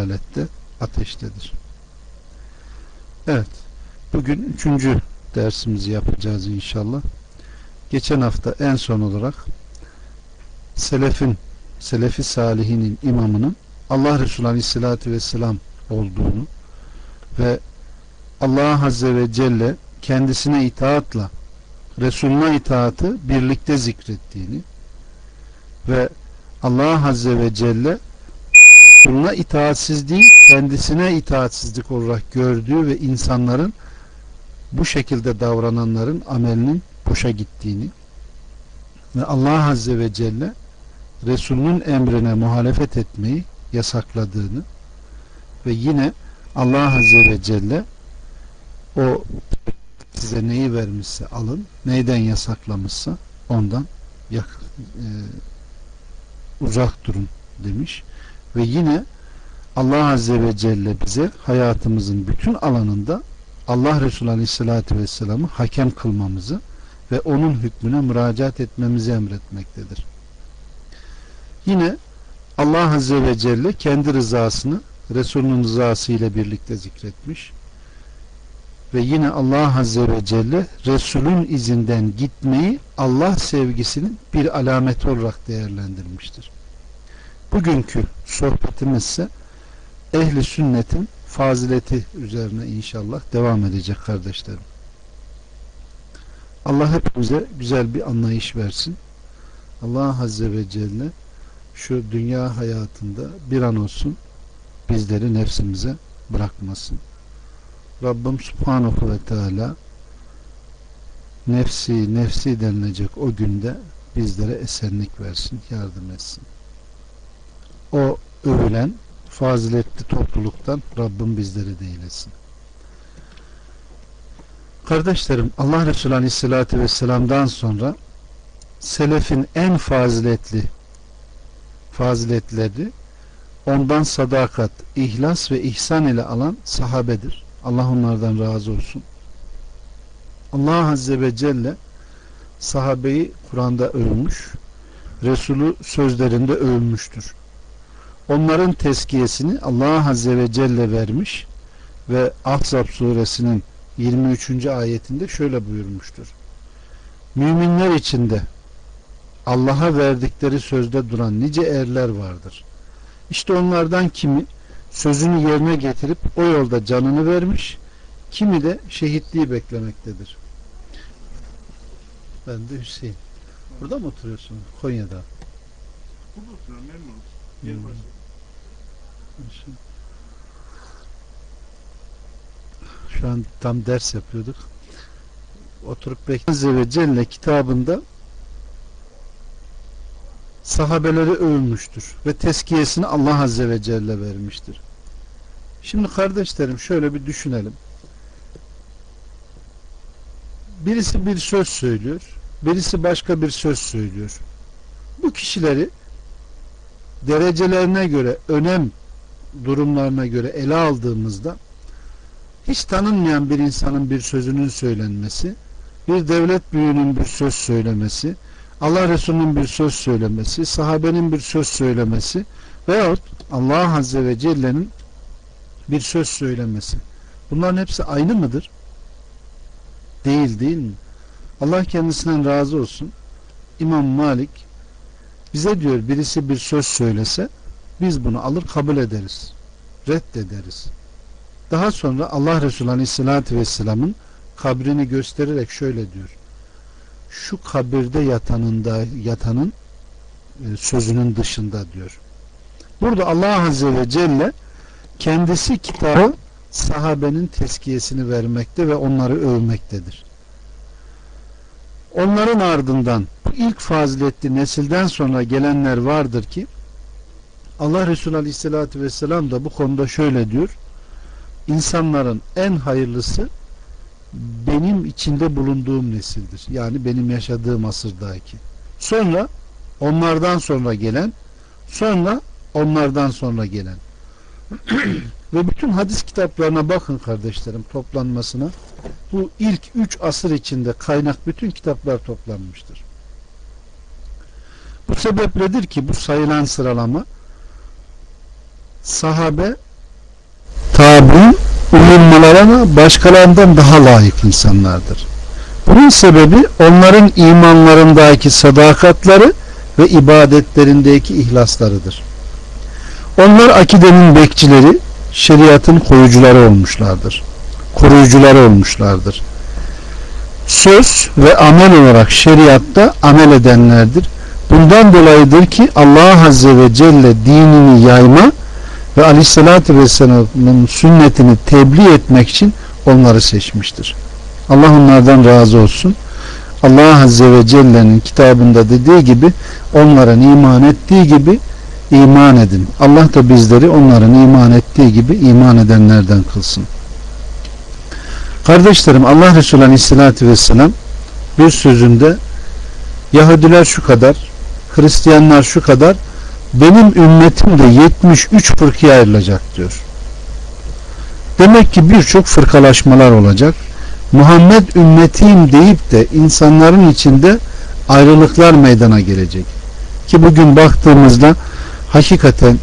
dalalette ateştedir. Evet. Bugün üçüncü dersimizi yapacağız inşallah. Geçen hafta en son olarak Selefin, Selefi Salihinin imamının Allah Resulü Aleyhisselatü Vesselam olduğunu ve Allah Azze ve Celle kendisine itaatla Resuluna itaatı birlikte zikrettiğini ve Allah Azze ve Celle Resuluna itaatsizliği kendisine itaatsizlik olarak gördüğü ve insanların bu şekilde davrananların amelinin boşa gittiğini ve Allah Azze ve Celle Resulünün emrine muhalefet etmeyi yasakladığını ve yine Allah Azze ve Celle o size neyi vermişse alın, neyden yasaklamışsa ondan yak, e, uzak durun demiş. Ve yine Allah Azze ve Celle bize hayatımızın bütün alanında Allah Resulü Aleyhisselatü Vesselam'ı hakem kılmamızı ve onun hükmüne müracaat etmemizi emretmektedir. Yine Allah Azze ve Celle kendi rızasını Resulünün rızası ile birlikte zikretmiş ve yine Allah Azze ve Celle Resulün izinden gitmeyi Allah sevgisinin bir alameti olarak değerlendirmiştir. Bugünkü sohbetimiz ise ehli sünnetin fazileti üzerine inşallah devam edecek kardeşlerim. Allah hepimize güzel bir anlayış versin. Allah Azze ve Celle şu dünya hayatında bir an olsun bizleri nefsimize bırakmasın. Rabbim Subhanahu ve Teala nefsi nefsi denilecek o günde bizlere esenlik versin, yardım etsin. O övülen faziletli topluluktan Rabbim bizleri de eylesin. Kardeşlerim Allah Resulü Aleyhisselatü Vesselam'dan sonra selefin en faziletli faziletleri ondan sadakat, ihlas ve ihsan ile alan sahabedir. Allah onlardan razı olsun. Allah Azze ve Celle sahabeyi Kur'an'da övmüş, Resulü sözlerinde övmüştür. Onların teskiyesini Allah Azze ve Celle vermiş ve Ahzab suresinin 23. ayetinde şöyle buyurmuştur. Müminler içinde Allah'a verdikleri sözde duran nice erler vardır. İşte onlardan kimi sözünü yerine getirip o yolda canını vermiş, kimi de şehitliği beklemektedir. Ben de Hüseyin. Burada mı oturuyorsun? Konya'da. Burada oturuyorum memnunum. Hmm. Şu an tam ders yapıyorduk. Oturup bekliyoruz. Ve Celle kitabında sahabeleri övmüştür ve teskiyesini Allah Azze ve Celle vermiştir. Şimdi kardeşlerim şöyle bir düşünelim. Birisi bir söz söylüyor, birisi başka bir söz söylüyor. Bu kişileri derecelerine göre, önem durumlarına göre ele aldığımızda hiç tanınmayan bir insanın bir sözünün söylenmesi, bir devlet büyüğünün bir söz söylemesi, Allah Resulü'nün bir söz söylemesi, sahabenin bir söz söylemesi veyahut Allah Azze ve Celle'nin bir söz söylemesi. Bunların hepsi aynı mıdır? Değil değil mi? Allah kendisinden razı olsun. İmam Malik bize diyor birisi bir söz söylese biz bunu alır kabul ederiz. Reddederiz. Daha sonra Allah Resulü Aleyhisselatü Vesselam'ın kabrini göstererek şöyle diyor. Şu kabirde yatanında yatanın e, sözünün dışında diyor. Burada Allah Azze ve Celle kendisi kitabı sahabenin teskiyesini vermekte ve onları övmektedir. Onların ardından ilk faziletli nesilden sonra gelenler vardır ki Allah Resulü Aleyhisselatü Vesselam da bu konuda şöyle diyor insanların en hayırlısı benim içinde bulunduğum nesildir. Yani benim yaşadığım asırdaki. Sonra onlardan sonra gelen sonra onlardan sonra gelen ve bütün hadis kitaplarına bakın kardeşlerim toplanmasına bu ilk üç asır içinde kaynak bütün kitaplar toplanmıştır. Bu sebepledir ki bu sayılan sıralama sahabe tabi uyulmalarına başkalarından daha layık insanlardır. Bunun sebebi onların imanlarındaki sadakatları ve ibadetlerindeki ihlaslarıdır. Onlar akidenin bekçileri, şeriatın koyucuları olmuşlardır. Koruyucuları olmuşlardır. Söz ve amel olarak şeriatta amel edenlerdir. Bundan dolayıdır ki Allah Azze ve Celle dinini yayma ve Aleyhisselatü Vesselam'ın sünnetini tebliğ etmek için onları seçmiştir. Allah onlardan razı olsun. Allah Azze ve Celle'nin kitabında dediği gibi onların iman ettiği gibi iman edin. Allah da bizleri onların iman ettiği gibi iman edenlerden kılsın. Kardeşlerim Allah Resulü Aleyhisselatü Vesselam bir sözünde Yahudiler şu kadar, Hristiyanlar şu kadar, benim ümmetim de 73 fırkıya ayrılacak diyor. Demek ki birçok fırkalaşmalar olacak. Muhammed ümmetiyim deyip de insanların içinde ayrılıklar meydana gelecek. Ki bugün baktığımızda hakikaten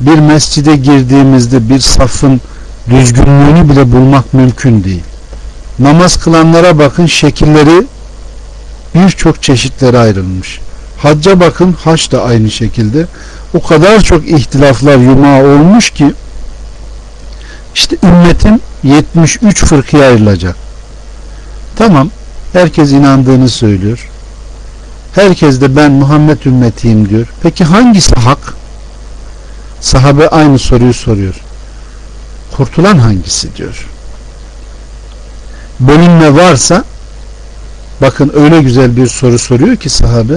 bir mescide girdiğimizde bir safın düzgünlüğünü bile bulmak mümkün değil. Namaz kılanlara bakın şekilleri birçok çeşitlere ayrılmış. Hacca bakın haç da aynı şekilde. O kadar çok ihtilaflar yumağı olmuş ki işte ümmetin 73 fırkıya ayrılacak. Tamam herkes inandığını söylüyor. Herkes de ben Muhammed ümmetiyim diyor. Peki hangisi hak? Sahabe aynı soruyu soruyor. Kurtulan hangisi diyor. Bölünme varsa bakın öyle güzel bir soru soruyor ki sahabe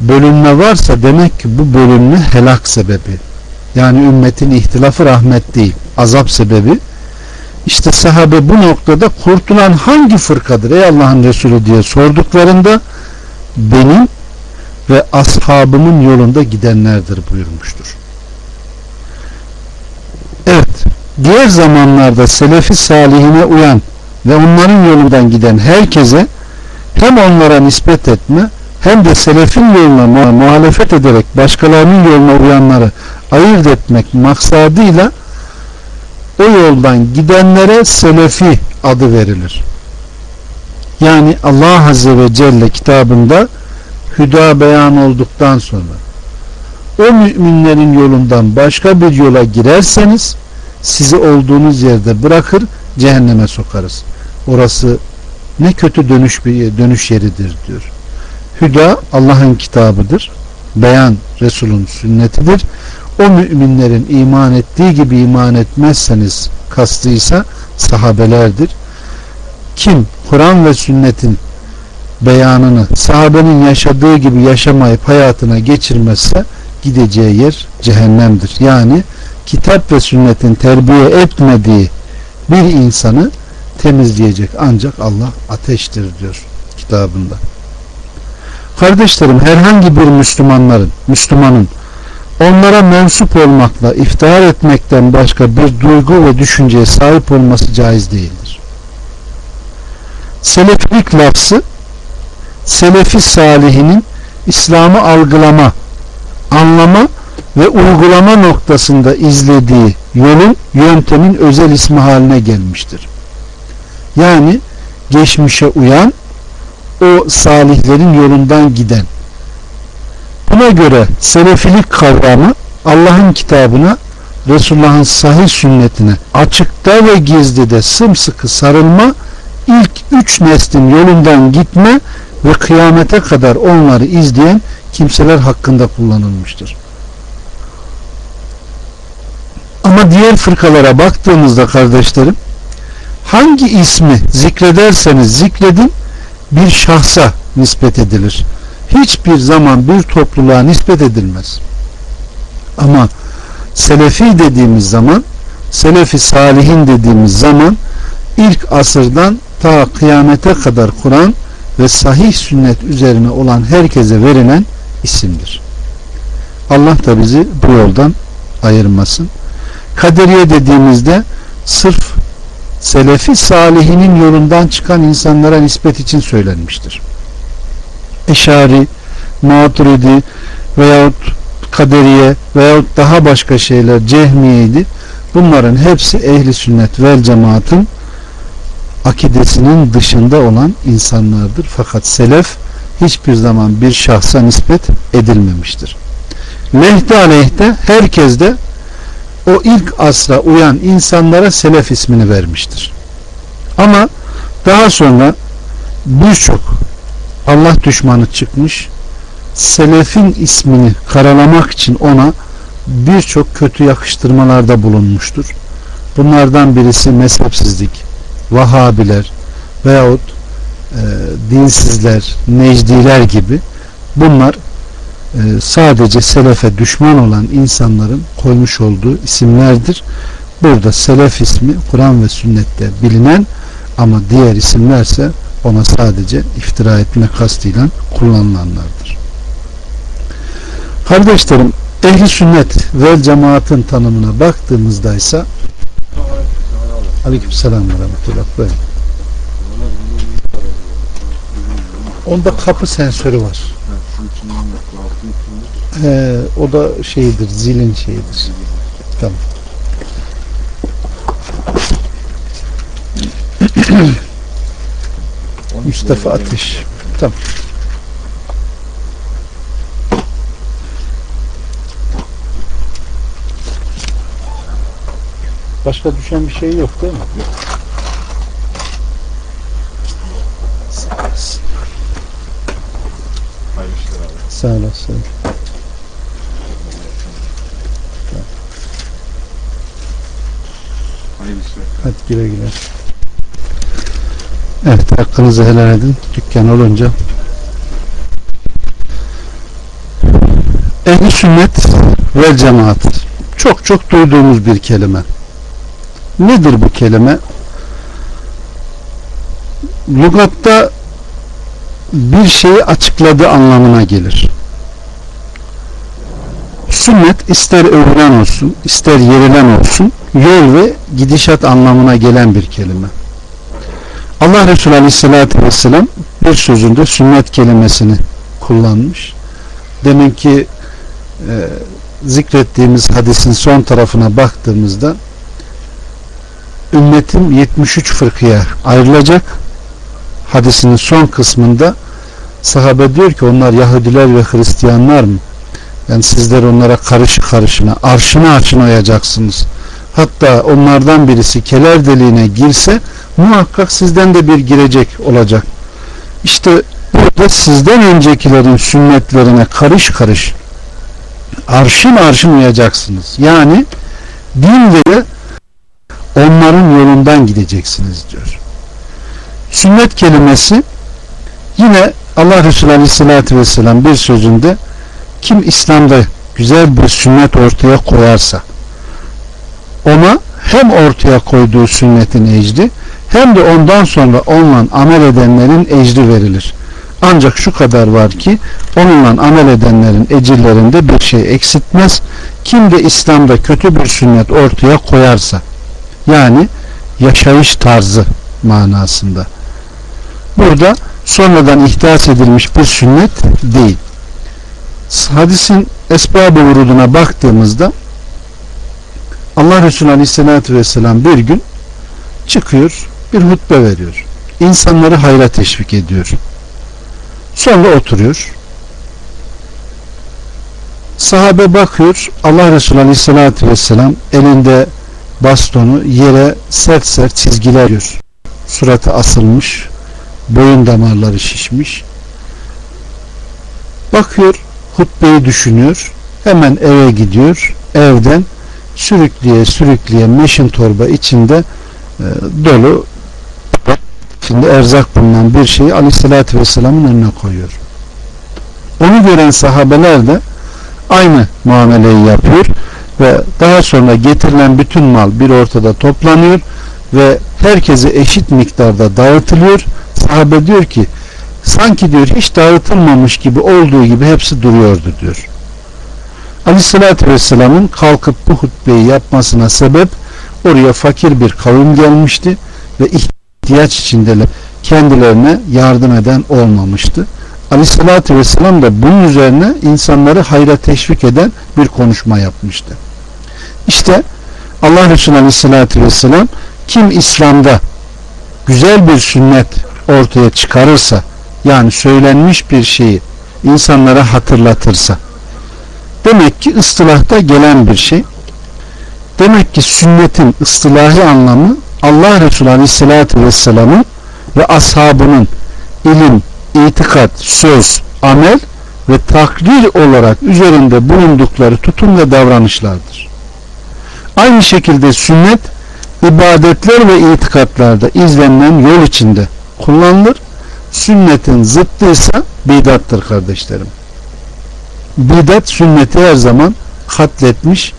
bölünme varsa demek ki bu bölünme helak sebebi. Yani ümmetin ihtilafı rahmet değil. Azap sebebi. İşte sahabe bu noktada kurtulan hangi fırkadır ey Allah'ın Resulü diye sorduklarında benim ve ashabımın yolunda gidenlerdir buyurmuştur. Evet, diğer zamanlarda selefi salihine uyan ve onların yolundan giden herkese hem onlara nispet etme hem de selefin yoluna muhalefet ederek başkalarının yoluna uyanları ayırt etmek maksadıyla o yoldan gidenlere selefi adı verilir. Yani Allah Azze ve Celle kitabında hüda beyan olduktan sonra o müminlerin yolundan başka bir yola girerseniz sizi olduğunuz yerde bırakır cehenneme sokarız. Orası ne kötü dönüş bir dönüş yeridir diyor. Hüda Allah'ın kitabıdır. Beyan Resul'ün sünnetidir. O müminlerin iman ettiği gibi iman etmezseniz kastıysa sahabelerdir. Kim Kur'an ve sünnetin beyanını sahabenin yaşadığı gibi yaşamayıp hayatına geçirmezse gideceği yer cehennemdir. Yani kitap ve sünnetin terbiye etmediği bir insanı temizleyecek ancak Allah ateştir diyor kitabında. Kardeşlerim herhangi bir Müslümanların, Müslümanın onlara mensup olmakla iftihar etmekten başka bir duygu ve düşünceye sahip olması caiz değildir. Selefilik lafzı Selefi salihinin İslam'ı algılama, anlama ve uygulama noktasında izlediği yolun, yöntemin özel ismi haline gelmiştir. Yani geçmişe uyan, o salihlerin yolundan giden. Buna göre selefilik kavramı Allah'ın kitabına, Resulullah'ın sahih sünnetine açıkta ve gizlide sımsıkı sarılma, ilk üç neslin yolundan gitme ve kıyamete kadar onları izleyen kimseler hakkında kullanılmıştır. Ama diğer fırkalara baktığımızda kardeşlerim hangi ismi zikrederseniz zikredin bir şahsa nispet edilir. Hiçbir zaman bir topluluğa nispet edilmez. Ama Selefi dediğimiz zaman Selefi Salihin dediğimiz zaman ilk asırdan ta kıyamete kadar Kur'an ve sahih sünnet üzerine olan herkese verilen isimdir. Allah da bizi bu yoldan ayırmasın. Kaderiye dediğimizde sırf selefi salihinin yolundan çıkan insanlara nispet için söylenmiştir. Eşari, Maturidi veyahut kaderiye veyahut daha başka şeyler cehmiyeydi. Bunların hepsi ehli sünnet vel cemaatın akidesinin dışında olan insanlardır. Fakat selef hiçbir zaman bir şahsa nispet edilmemiştir. Lehte aleyhte herkes de o ilk asra uyan insanlara selef ismini vermiştir. Ama daha sonra birçok Allah düşmanı çıkmış selefin ismini karalamak için ona birçok kötü yakıştırmalarda bulunmuştur. Bunlardan birisi mezhepsizlik, Vahabiler veyahut e, dinsizler, necdiler gibi bunlar sadece selefe düşman olan insanların koymuş olduğu isimlerdir. Burada selef ismi Kur'an ve sünnette bilinen ama diğer isimlerse ona sadece iftira etme kastıyla kullanılanlardır. Kardeşlerim ehli sünnet ve cemaatin tanımına baktığımızda ise Aleykümselam ve rahmetullah böyle. Onda kapı sensörü var. Ee, o da şeyidir, zilin şeyidir. Tamam. Mustafa Ateş. Tamam. Başka düşen bir şey yok değil mi? Yok. Sağ olasın. Hadi güle güle. Evet hakkınızı helal edin. Dükkan olunca. Ehli sünnet ve cemaat. Çok çok duyduğumuz bir kelime. Nedir bu kelime? Lugatta bir şeyi açıkladığı anlamına gelir. Sünnet ister övülen olsun, ister yerilen olsun, yol ve gidişat anlamına gelen bir kelime. Allah Resulü Aleyhisselatü Vesselam bir sözünde sünnet kelimesini kullanmış. Demin ki e, zikrettiğimiz hadisin son tarafına baktığımızda ümmetim 73 fırkıya ayrılacak. Hadisinin son kısmında sahabe diyor ki onlar Yahudiler ve Hristiyanlar mı? Yani sizler onlara karış karışına, arşına arşına uyacaksınız. Hatta onlardan birisi keler deliğine girse muhakkak sizden de bir girecek olacak. İşte burada sizden öncekilerin sünnetlerine karış karış arşın arşın uyacaksınız. Yani din onların yolundan gideceksiniz diyor. Sünnet kelimesi yine Allah Resulü Aleyhisselatü Vesselam bir sözünde kim İslam'da güzel bir sünnet ortaya koyarsa ona hem ortaya koyduğu sünnetin ecri hem de ondan sonra onunla amel edenlerin ecri verilir. Ancak şu kadar var ki onunla amel edenlerin ecirlerinde bir şey eksiltmez. Kim de İslam'da kötü bir sünnet ortaya koyarsa yani yaşayış tarzı manasında. Burada sonradan ihdas edilmiş bir sünnet değil. Hadisin esbab-ı vuruduna baktığımızda Allah Resulü Aleyhisselatü Vesselam bir gün çıkıyor bir hutbe veriyor. İnsanları hayra teşvik ediyor. Sonra oturuyor. Sahabe bakıyor Allah Resulü Aleyhisselatü Vesselam elinde bastonu yere sert sert çizgiler yapıyor. Suratı asılmış, boyun damarları şişmiş. Bakıyor, hutbeyi düşünüyor. Hemen eve gidiyor. Evden sürükleye sürükleye meşin torba içinde e, dolu içinde erzak bulunan bir şeyi Aleyhisselatü Vesselam'ın önüne koyuyor. Onu gören sahabeler de aynı muameleyi yapıyor ve daha sonra getirilen bütün mal bir ortada toplanıyor ve herkese eşit miktarda dağıtılıyor. Sahabe diyor ki sanki diyor hiç dağıtılmamış gibi olduğu gibi hepsi duruyordu diyor. Aleyhissalatü Vesselam'ın kalkıp bu hutbeyi yapmasına sebep oraya fakir bir kavim gelmişti ve ihtiyaç içindeler kendilerine yardım eden olmamıştı. Aleyhisselatü Vesselam da bunun üzerine insanları hayra teşvik eden bir konuşma yapmıştı. İşte Allah Resulü Aleyhisselatü Vesselam kim İslam'da güzel bir sünnet ortaya çıkarırsa yani söylenmiş bir şeyi insanlara hatırlatırsa demek ki ıstılahta gelen bir şey demek ki sünnetin ıstılahi anlamı Allah Resulü Aleyhisselatü Vesselam'ın ve ashabının ilim, itikat, söz, amel ve takdir olarak üzerinde bulundukları tutum ve davranışlardır. Aynı şekilde sünnet ibadetler ve itikatlarda izlenilen yol içinde kullanılır. Sünnetin zıttıysa bidattır kardeşlerim. Bidat sünneti her zaman katletmiş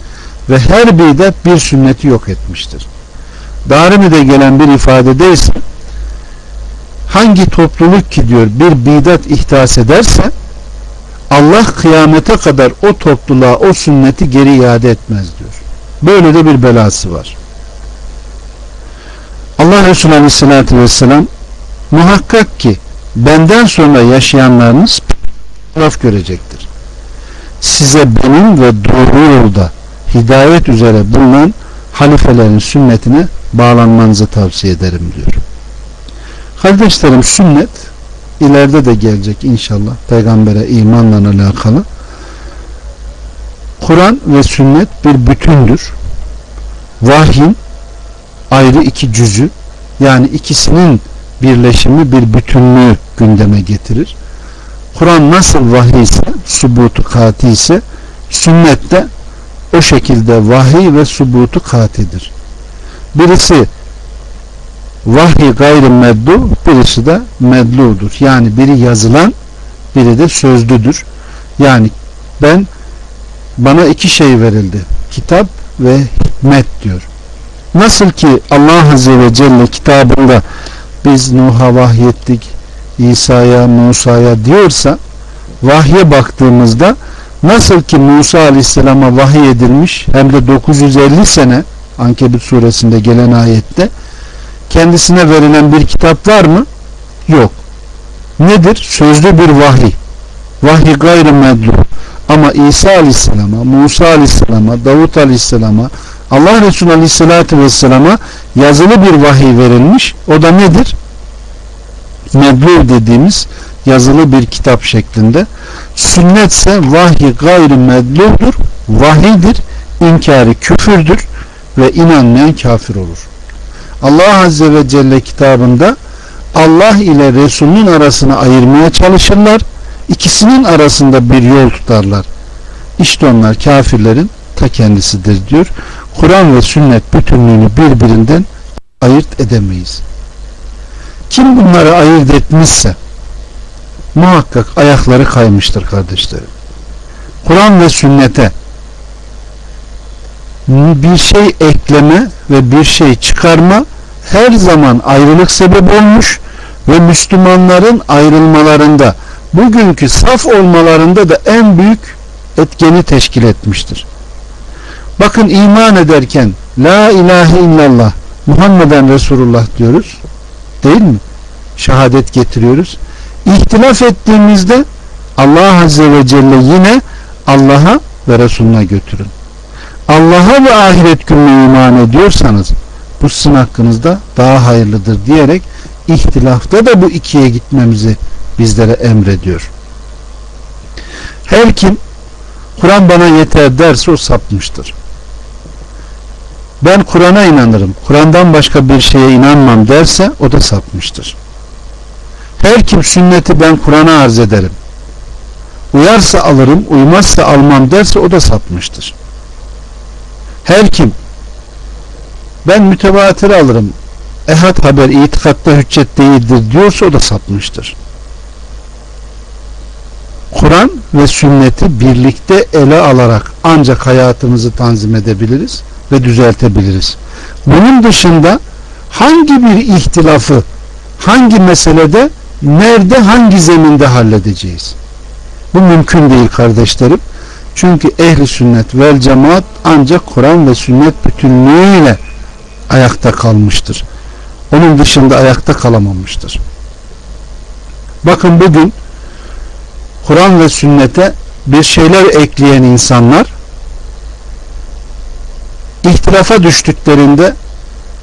ve her bidat bir sünneti yok etmiştir. Darimi'de gelen bir ifadede ise hangi topluluk ki diyor bir bidat ihdas ederse Allah kıyamete kadar o topluluğa o sünneti geri iade etmez diyor. Böyle de bir belası var. Allah Resulü Aleyhisselatü Vesselam muhakkak ki benden sonra yaşayanlarınız taraf görecektir. Size benim ve doğru yolda hidayet üzere bulunan halifelerin sünnetine bağlanmanızı tavsiye ederim diyor. Kardeşlerim sünnet ileride de gelecek inşallah peygambere imanla alakalı. Kur'an ve sünnet bir bütündür. Vahyin ayrı iki cüzü yani ikisinin birleşimi bir bütünlüğü gündeme getirir. Kur'an nasıl vahiy ise subutu kati ise sünnet de o şekilde vahiy ve subutu katidir. Birisi vahiy gayrı meddu birisi de medludur. Yani biri yazılan biri de sözlüdür. Yani ben bana iki şey verildi. Kitap ve hikmet diyor. Nasıl ki Allah Azze ve Celle kitabında biz Nuh'a vahyettik, İsa'ya, Musa'ya diyorsa vahye baktığımızda nasıl ki Musa Aleyhisselam'a vahiy edilmiş hem de 950 sene Ankebut suresinde gelen ayette kendisine verilen bir kitap var mı? Yok. Nedir? Sözlü bir vahiy. Vahiy gayrı medlu. Ama İsa Aleyhisselam'a, Musa Aleyhisselam'a, Davut Aleyhisselam'a, Allah Resulü Aleyhisselatü Vesselam'a yazılı bir vahiy verilmiş. O da nedir? Medlu dediğimiz yazılı bir kitap şeklinde. Sünnetse vahiy gayrı medludur, vahidir, inkarı küfürdür ve inanmayan kafir olur. Allah Azze ve Celle kitabında Allah ile Resulünün arasını ayırmaya çalışırlar. İkisinin arasında bir yol tutarlar. İşte onlar kafirlerin ta kendisidir diyor. Kur'an ve sünnet bütünlüğünü birbirinden ayırt edemeyiz. Kim bunları ayırt etmişse muhakkak ayakları kaymıştır kardeşlerim. Kur'an ve sünnete bir şey ekleme ve bir şey çıkarma her zaman ayrılık sebep olmuş ve Müslümanların ayrılmalarında bugünkü saf olmalarında da en büyük etkeni teşkil etmiştir. Bakın iman ederken La ilahe illallah Muhammeden Resulullah diyoruz. Değil mi? Şehadet getiriyoruz. İhtilaf ettiğimizde Allah Azze ve Celle yine Allah'a ve Resulüne götürün. Allah'a ve ahiret gününe iman ediyorsanız bu sizin hakkınızda daha hayırlıdır diyerek ihtilafta da bu ikiye gitmemizi bizlere emrediyor. Her kim Kur'an bana yeter derse o sapmıştır. Ben Kur'an'a inanırım. Kur'an'dan başka bir şeye inanmam derse o da sapmıştır. Her kim sünneti ben Kur'an'a arz ederim. Uyarsa alırım, uymazsa almam derse o da sapmıştır. Her kim ben mütevatir alırım, ehad haber itikatta hüccet değildir diyorsa o da sapmıştır. Kur'an ve sünneti birlikte ele alarak ancak hayatımızı tanzim edebiliriz ve düzeltebiliriz. Bunun dışında hangi bir ihtilafı hangi meselede nerede hangi zeminde halledeceğiz? Bu mümkün değil kardeşlerim. Çünkü ehli sünnet vel cemaat ancak Kur'an ve sünnet bütünlüğüyle ayakta kalmıştır. Onun dışında ayakta kalamamıştır. Bakın bugün Kur'an ve sünnete bir şeyler ekleyen insanlar ihtilafa düştüklerinde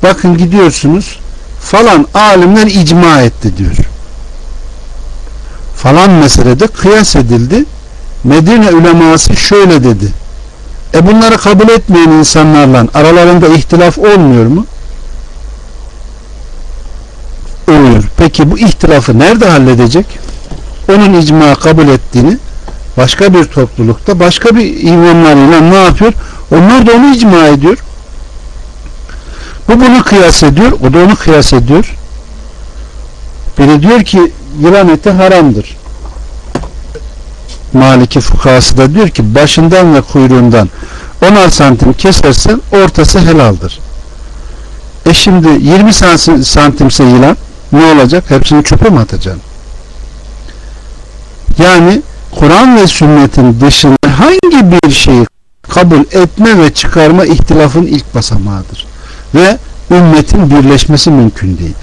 bakın gidiyorsunuz falan alimler icma etti diyor. Falan meselede kıyas edildi. Medine uleması şöyle dedi. E bunları kabul etmeyen insanlarla aralarında ihtilaf olmuyor mu? Oluyor. Peki bu ihtilafı nerede halledecek? Onun icma kabul ettiğini başka bir toplulukta başka bir imamlarıyla ne yapıyor? Onlar da onu icma ediyor. Bu bunu kıyas ediyor. O da onu kıyas ediyor. Biri diyor ki yılan eti haramdır. Maliki fukası da diyor ki başından ve kuyruğundan 10 santim kesersen ortası helaldir. E şimdi 20 santimse yılan ne olacak? Hepsini çöpe mi atacaksın? Yani Kur'an ve sünnetin dışında hangi bir şeyi kabul etme ve çıkarma ihtilafın ilk basamağıdır. Ve ümmetin birleşmesi mümkün değil.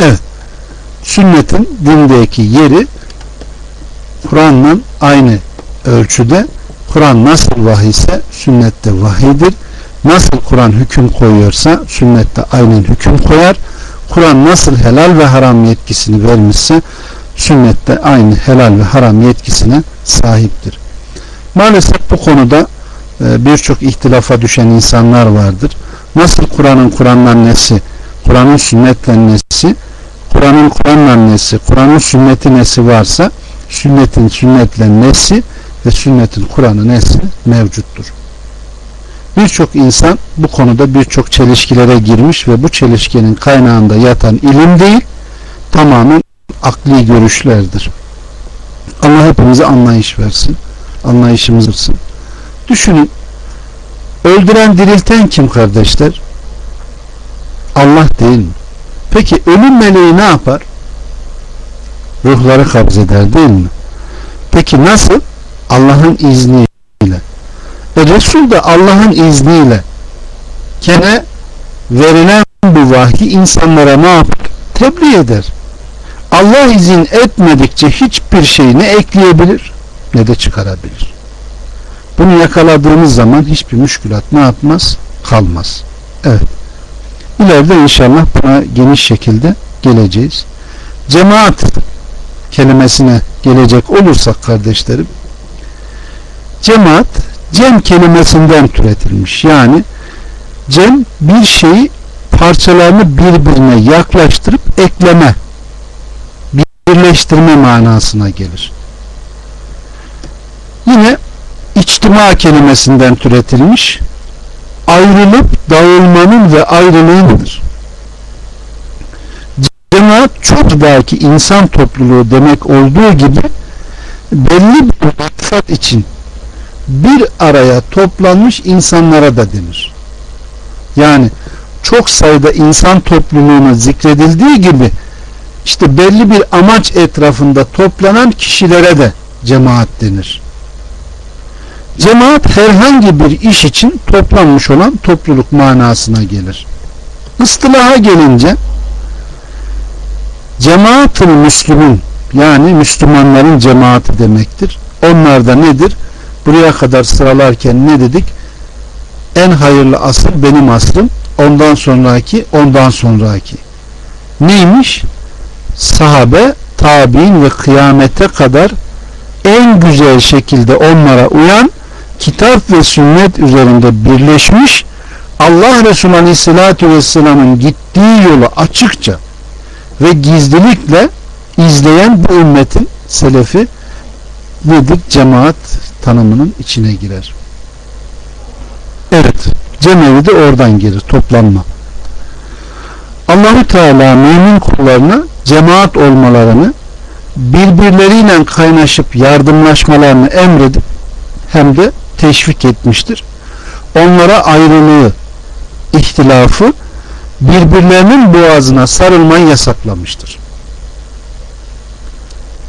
Evet. Sünnetin dindeki yeri Kur'an'la aynı ölçüde Kur'an nasıl vahiy ise sünnette vahidir. Nasıl Kur'an hüküm koyuyorsa sünnette aynen hüküm koyar. Kur'an nasıl helal ve haram yetkisini vermişse sünnette aynı helal ve haram yetkisine sahiptir. Maalesef bu konuda e, birçok ihtilafa düşen insanlar vardır. Nasıl Kur'an'ın Kur'an'la nesi, Kur'an'ın sünnetle nesi, Kur'an'ın Kur'an'la nesi, Kur'an'ın sünneti nesi varsa sünnetin sünnetle nesi ve sünnetin Kur'an'ı nesi mevcuttur. Birçok insan bu konuda birçok çelişkilere girmiş ve bu çelişkinin kaynağında yatan ilim değil, tamamen akli görüşlerdir. Allah hepimize anlayış versin. Anlayışımız olsun. Düşünün. Öldüren dirilten kim kardeşler? Allah değil mi? Peki ölüm meleği ne yapar? Ruhları kabz eder değil mi? Peki nasıl? Allah'ın izniyle. E Resul de Allah'ın izniyle kene verilen bu vahyi insanlara ne yapar? Tebliğ eder. Allah izin etmedikçe hiçbir şey ne ekleyebilir ne de çıkarabilir. Bunu yakaladığımız zaman hiçbir müşkülat ne yapmaz? Kalmaz. Evet. İleride inşallah buna geniş şekilde geleceğiz. Cemaat kelimesine gelecek olursak kardeşlerim cemaat cem kelimesinden türetilmiş. Yani cem bir şeyi parçalarını birbirine yaklaştırıp ekleme birleştirme manasına gelir. Yine içtima kelimesinden türetilmiş ayrılıp dağılmanın ve ayrılığındır. Cemaat çok belki insan topluluğu demek olduğu gibi belli bir maksat için bir araya toplanmış insanlara da denir. Yani çok sayıda insan topluluğuna zikredildiği gibi işte belli bir amaç etrafında toplanan kişilere de cemaat denir. Cemaat herhangi bir iş için toplanmış olan topluluk manasına gelir. Istılaha gelince cemaat-ı Müslümün yani Müslümanların cemaati demektir. Onlar da nedir? Buraya kadar sıralarken ne dedik? En hayırlı asıl benim aslım. Ondan sonraki, ondan sonraki. Neymiş? Sahabe, tabi'in ve kıyamete kadar en güzel şekilde onlara uyan kitap ve sünnet üzerinde birleşmiş Allah Resulü Aleyhisselatü Vesselam'ın gittiği yolu açıkça ve gizlilikle izleyen bu ümmetin selefi nedir? Cemaat tanımının içine girer. Evet. Cemevi de oradan gelir. Toplanma. Allahu Teala mümin kullarına cemaat olmalarını birbirleriyle kaynaşıp yardımlaşmalarını emredip hem de teşvik etmiştir. Onlara ayrılığı, ihtilafı birbirlerinin boğazına sarılmayı yasaklamıştır.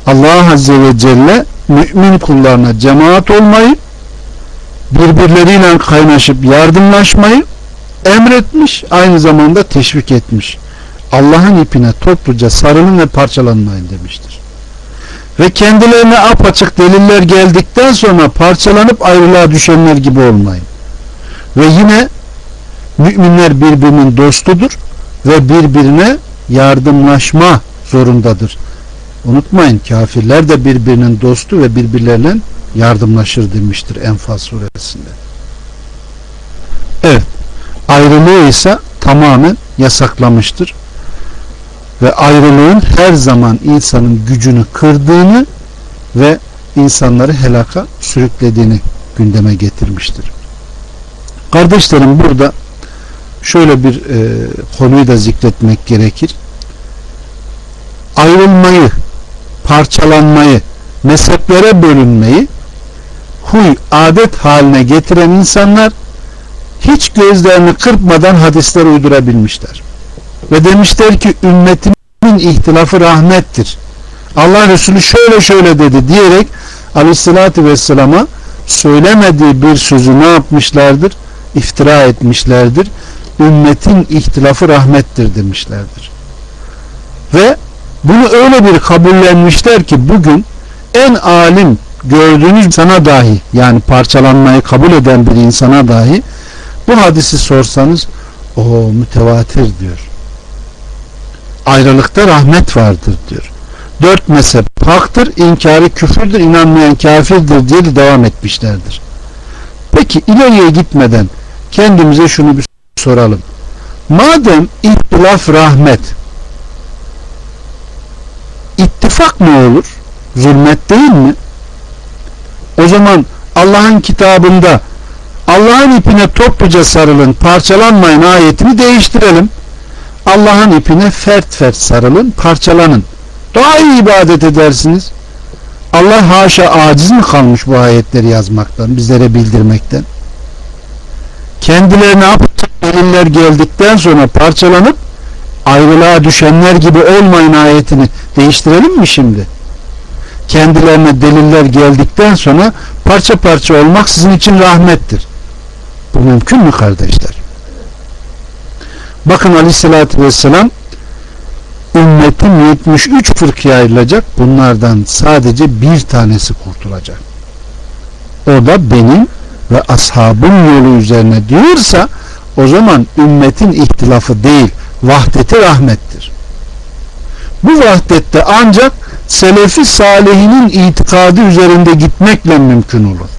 Allah Azze ve Celle mümin kullarına cemaat olmayı birbirleriyle kaynaşıp yardımlaşmayı emretmiş aynı zamanda teşvik etmiş. Allah'ın ipine topluca sarılın ve parçalanmayın demiştir. Ve kendilerine apaçık deliller geldikten sonra parçalanıp ayrılığa düşenler gibi olmayın. Ve yine müminler birbirinin dostudur ve birbirine yardımlaşma zorundadır. Unutmayın kafirler de birbirinin dostu ve birbirlerine yardımlaşır demiştir Enfal suresinde. Evet. Ayrılığı ise tamamen yasaklamıştır. Ve ayrılığın her zaman insanın gücünü kırdığını ve insanları helaka sürüklediğini gündeme getirmiştir. Kardeşlerim burada şöyle bir e, konuyu da zikretmek gerekir. Ayrılmayı, parçalanmayı, mezheplere bölünmeyi huy, adet haline getiren insanlar hiç gözlerini kırpmadan hadisler uydurabilmişler. Ve demişler ki ümmetimin ihtilafı rahmettir. Allah Resulü şöyle şöyle dedi diyerek aleyhissalatü vesselama söylemediği bir sözü ne yapmışlardır? İftira etmişlerdir. Ümmetin ihtilafı rahmettir demişlerdir. Ve bunu öyle bir kabullenmişler ki bugün en alim gördüğünüz insana dahi yani parçalanmayı kabul eden bir insana dahi bu hadisi sorsanız o mütevatir diyor. Ayrılıkta rahmet vardır diyor. Dört mezhep haktır, inkarı küfürdür, inanmayan kafirdir diye de devam etmişlerdir. Peki ileriye gitmeden kendimize şunu bir soralım. Madem ihtilaf rahmet ittifak mı olur? Zulmet değil mi? O zaman Allah'ın kitabında Allah'ın ipine topluca sarılın, parçalanmayın ayetini değiştirelim. Allah'ın ipine fert fert sarılın, parçalanın. Daha iyi ibadet edersiniz. Allah haşa aciz mi kalmış bu ayetleri yazmaktan, bizlere bildirmekten? Kendilerine aptık deliller geldikten sonra parçalanıp ayrılığa düşenler gibi olmayın ayetini değiştirelim mi şimdi? Kendilerine deliller geldikten sonra parça parça olmak sizin için rahmettir. Bu mümkün mü kardeşler? Bakın aleyhissalatü vesselam ümmetim 73 fırkıya ayrılacak. Bunlardan sadece bir tanesi kurtulacak. O da benim ve ashabım yolu üzerine diyorsa o zaman ümmetin ihtilafı değil vahdeti rahmettir. Bu vahdette ancak selefi salihinin itikadı üzerinde gitmekle mümkün olur.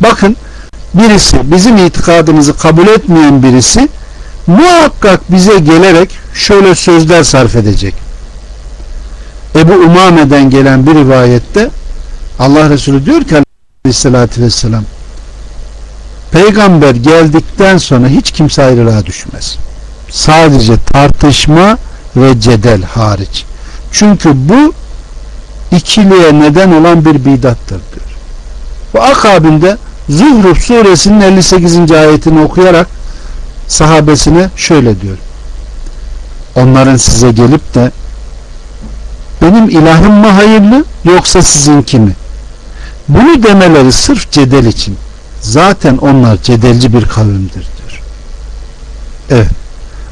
Bakın birisi bizim itikadımızı kabul etmeyen birisi muhakkak bize gelerek şöyle sözler sarf edecek. Ebu Umame'den gelen bir rivayette Allah Resulü diyor ki aleyhissalatü vesselam peygamber geldikten sonra hiç kimse ayrılığa düşmez. Sadece tartışma ve cedel hariç. Çünkü bu ikiliğe neden olan bir bidattır diyor. Bu akabinde Zuhruf suresinin 58. ayetini okuyarak sahabesine şöyle diyor. Onların size gelip de benim ilahım mı hayırlı yoksa sizinki mi? Bunu demeleri sırf cedel için. Zaten onlar cedelci bir kavimdir diyor. Evet.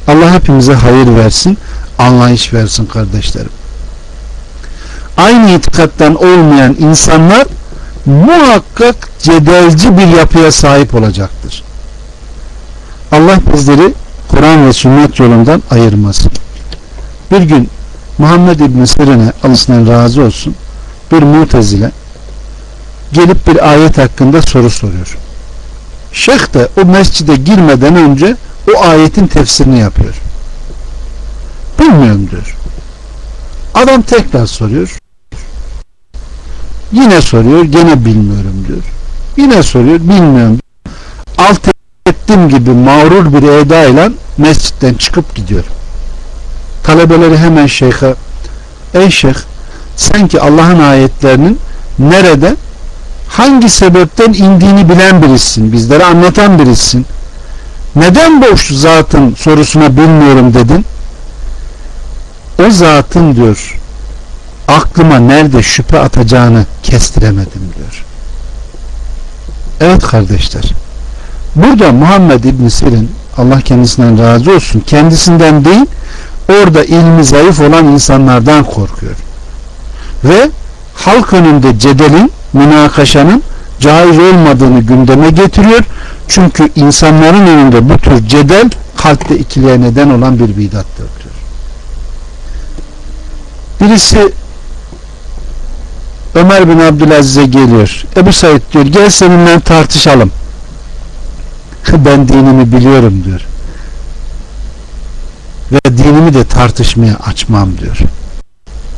Allah hepimize hayır versin, anlayış versin kardeşlerim. Aynı itikattan olmayan insanlar muhakkak cedelci bir yapıya sahip olacaktır. Allah bizleri Kur'an ve sünnet yolundan ayırmasın. Bir gün Muhammed İbni Sirin'e Allah'ından razı olsun bir mutezile gelip bir ayet hakkında soru soruyor. Şeyh de o mescide girmeden önce o ayetin tefsirini yapıyor. Bilmiyorum diyor. Adam tekrar soruyor. Yine soruyor. Gene bilmiyorum diyor. Yine soruyor. Bilmiyorum. Alt ettiğim gibi mağrur bir edayla mescitten çıkıp gidiyor. Talebeleri hemen şeyhe ey şeyh sen ki Allah'ın ayetlerinin nerede hangi sebepten indiğini bilen birisin. Bizlere anlatan birisin. Neden boş zatın sorusuna bilmiyorum dedin? O zatın diyor aklıma nerede şüphe atacağını kestiremedim diyor. Evet kardeşler. Burada Muhammed İbn Sirin Allah kendisinden razı olsun kendisinden değil orada ilmi zayıf olan insanlardan korkuyor. ve halk önünde cedelin, münakaşanın caiz olmadığını gündeme getiriyor. Çünkü insanların önünde bu tür cedel kalpte ikiliğe neden olan bir bidattır diyor. Birisi Ömer bin Abdülaziz'e geliyor. Ebu Said diyor gel seninle tartışalım. Ben dinimi biliyorum diyor. Ve dinimi de tartışmaya açmam diyor.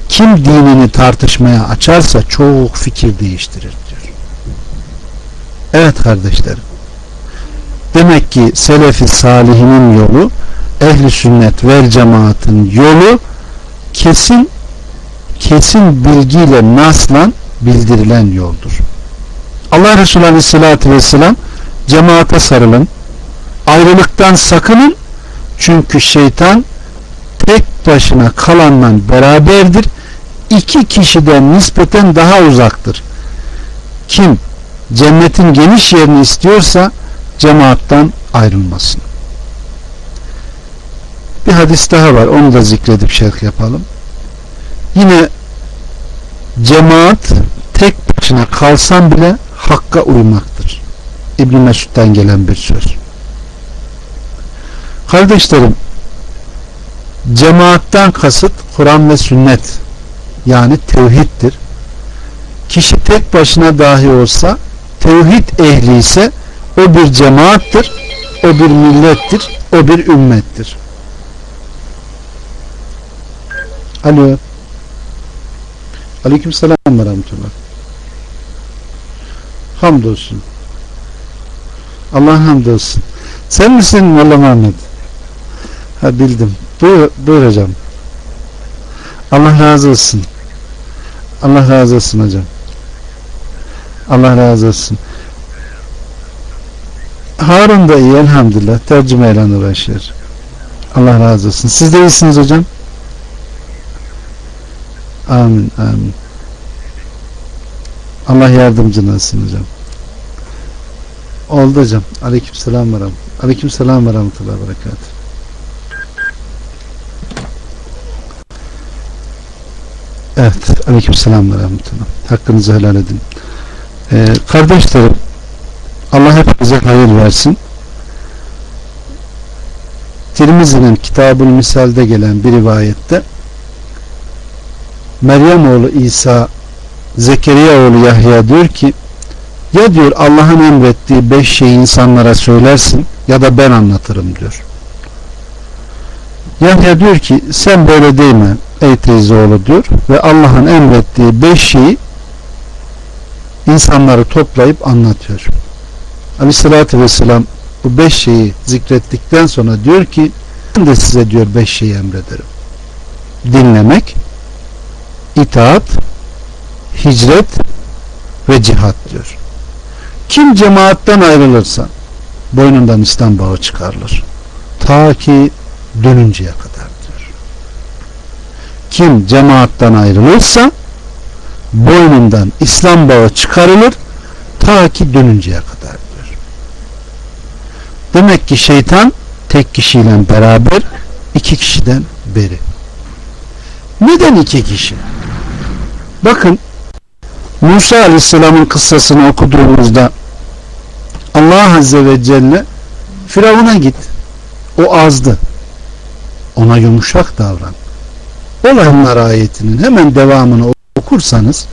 Kim dinini tartışmaya açarsa çok fikir değiştirir diyor. Evet kardeşlerim. Demek ki Selefi Salihinin yolu ehli sünnet vel cemaatın yolu kesin kesin bilgiyle naslan bildirilen yoldur. Allah Resulü Aleyhisselatü Vesselam cemaate sarılın ayrılıktan sakının çünkü şeytan tek başına kalanla beraberdir iki kişiden nispeten daha uzaktır. Kim cennetin geniş yerini istiyorsa cemaattan ayrılmasın. Bir hadis daha var. Onu da zikredip şerh yapalım. Yine cemaat tek başına kalsam bile hakka uymaktır. İbn Mesud'dan gelen bir söz. Kardeşlerim cemaattan kasıt Kur'an ve sünnet yani tevhiddir. Kişi tek başına dahi olsa tevhid ehli ise o bir cemaattir, o bir millettir, o bir ümmettir. Alo. Aleyküm selam ve rahmetullah. Hamdolsun. Allah hamdolsun. Sen misin Molla Mehmet? Ha bildim. Buyur, buyur hocam. Allah razı olsun. Allah razı olsun hocam. Allah razı olsun. Harun da iyi elhamdülillah. Tercümeyle uğraşıyor. Allah razı olsun. Siz de iyisiniz hocam. Amin amin. Allah yardımcın olsun hocam. Oldu hocam. Aleyküm selam ve rahmetullah. Aleyküm selam ve rahmetullah ve berekatuhu. Evet. Aleyküm selam ve rahmetullah. Hakkınızı helal edin. Ee, kardeşlerim Allah hepinize hayır versin. Tirmizi'nin Kitabul Misal'de gelen bir rivayette Meryem oğlu İsa Zekeriya oğlu Yahya diyor ki ya diyor Allah'ın emrettiği beş şeyi insanlara söylersin ya da ben anlatırım diyor. Yahya diyor ki sen böyle değil mi ey teyze oğlu diyor ve Allah'ın emrettiği beş şeyi insanları toplayıp anlatıyor. Aleyhissalatü vesselam bu beş şeyi zikrettikten sonra diyor ki ben de size diyor beş şeyi emrederim. Dinlemek, itaat, hicret ve cihat diyor. Kim cemaatten ayrılırsa boynundan İslam bağı çıkarılır. Ta ki dönünceye kadar diyor. Kim cemaattan ayrılırsa boynundan İslam bağı çıkarılır ta ki dönünceye kadar diyor. Demek ki şeytan tek kişiyle beraber iki kişiden beri. Neden iki kişi? Bakın Musa Aleyhisselam'ın kıssasını okuduğumuzda Allah Azze ve Celle Firavun'a git. O azdı. Ona yumuşak davran. Olaylar ayetinin hemen devamını okursanız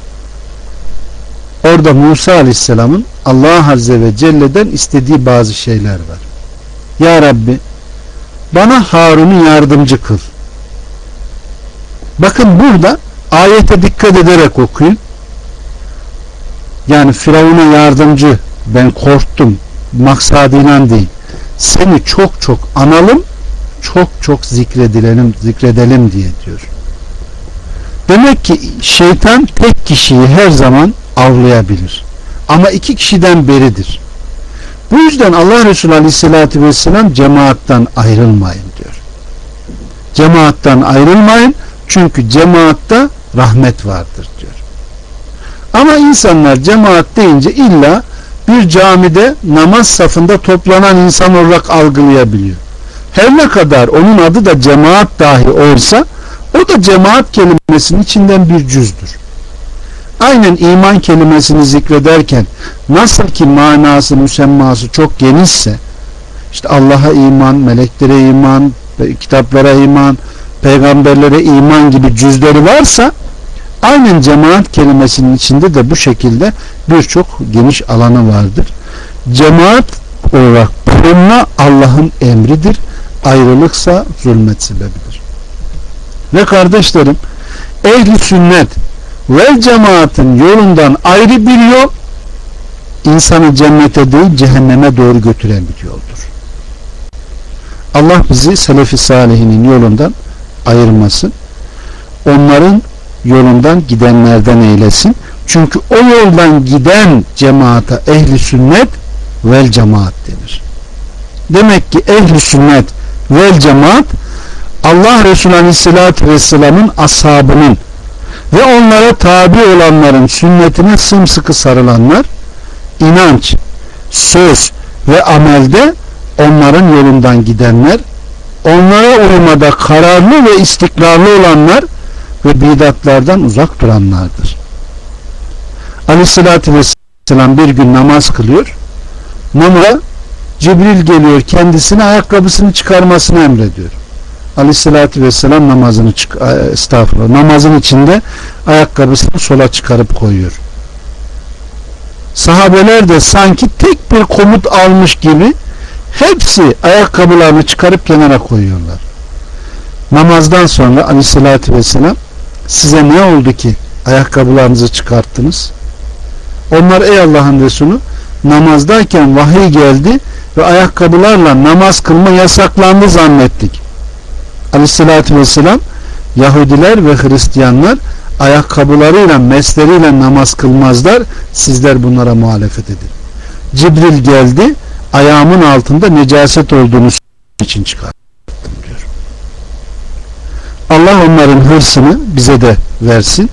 orada Musa Aleyhisselam'ın Allah Azze ve Celle'den istediği bazı şeyler var. Ya Rabbi bana Harun'u yardımcı kıl. Bakın burada ayete dikkat ederek okuyun. Yani Firavun'a yardımcı ben korktum maksadıyla değil. Seni çok çok analım çok çok zikredelim, zikredelim diye diyor. Demek ki şeytan tek kişiyi her zaman avlayabilir. Ama iki kişiden beridir. Bu yüzden Allah Resulü Aleyhisselatü Vesselam cemaattan ayrılmayın diyor. Cemaattan ayrılmayın çünkü cemaatta rahmet vardır diyor. Ama insanlar cemaat deyince illa bir camide namaz safında toplanan insan olarak algılayabiliyor. Her ne kadar onun adı da cemaat dahi olsa o da cemaat kelimesinin içinden bir cüzdür. aynen iman kelimesini zikrederken nasıl ki manası müsemması çok genişse işte Allah'a iman, meleklere iman, kitaplara iman, peygamberlere iman gibi cüzleri varsa aynen cemaat kelimesinin içinde de bu şekilde birçok geniş alanı vardır. Cemaat olarak bulunma Allah'ın emridir. Ayrılıksa zulmet sebebidir. Ve kardeşlerim ehli sünnet ve cemaatin yolundan ayrı bir yol insanı cennete değil cehenneme doğru götüren bir yoldur. Allah bizi selefi salihinin yolundan ayırmasın. Onların yolundan gidenlerden eylesin. Çünkü o yoldan giden cemaata ehli sünnet vel cemaat denir. Demek ki ehli sünnet vel cemaat Allah Resulü Aleyhisselatü Vesselam'ın ashabının ve onlara tabi olanların sünnetine sımsıkı sarılanlar inanç, söz ve amelde onların yolundan gidenler onlara uymada kararlı ve istikrarlı olanlar ve bidatlardan uzak duranlardır. Aleyhissalatü vesselam bir gün namaz kılıyor. Namaza Cibril geliyor kendisine ayakkabısını çıkarmasını emrediyor. Aleyhissalatü vesselam namazını çık estağfurullah namazın içinde ayakkabısını sola çıkarıp koyuyor. Sahabeler de sanki tek bir komut almış gibi hepsi ayakkabılarını çıkarıp kenara koyuyorlar. Namazdan sonra aleyhissalatü vesselam size ne oldu ki ayakkabılarınızı çıkarttınız? Onlar ey Allah'ın Resulü namazdayken vahiy geldi ve ayakkabılarla namaz kılma yasaklandı zannettik. Aleyhissalatü vesselam Yahudiler ve Hristiyanlar ayakkabılarıyla mesleriyle namaz kılmazlar sizler bunlara muhalefet edin. Cibril geldi ayağımın altında necaset olduğunu için diyor. Allah onların hırsını bize de versin.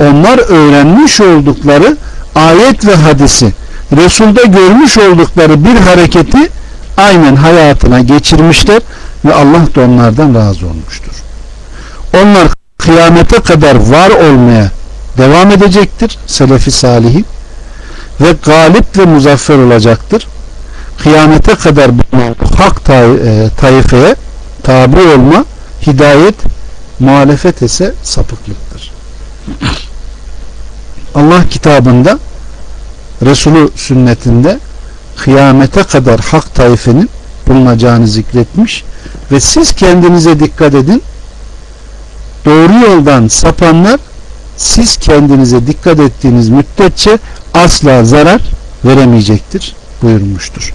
Onlar öğrenmiş oldukları ayet ve hadisi Resul'da görmüş oldukları bir hareketi aynen hayatına geçirmişler ve Allah da onlardan razı olmuştur. Onlar kıyamete kadar var olmaya devam edecektir. Selefi salihin ve galip ve muzaffer olacaktır. Kıyamete kadar bulunan hak tay e, taifeye tabi olma hidayet muhalefet ise sapıklıktır. Allah kitabında Resulü sünnetinde kıyamete kadar hak taifenin bulunacağını zikretmiş ve siz kendinize dikkat edin doğru yoldan sapanlar siz kendinize dikkat ettiğiniz müddetçe asla zarar veremeyecektir buyurmuştur.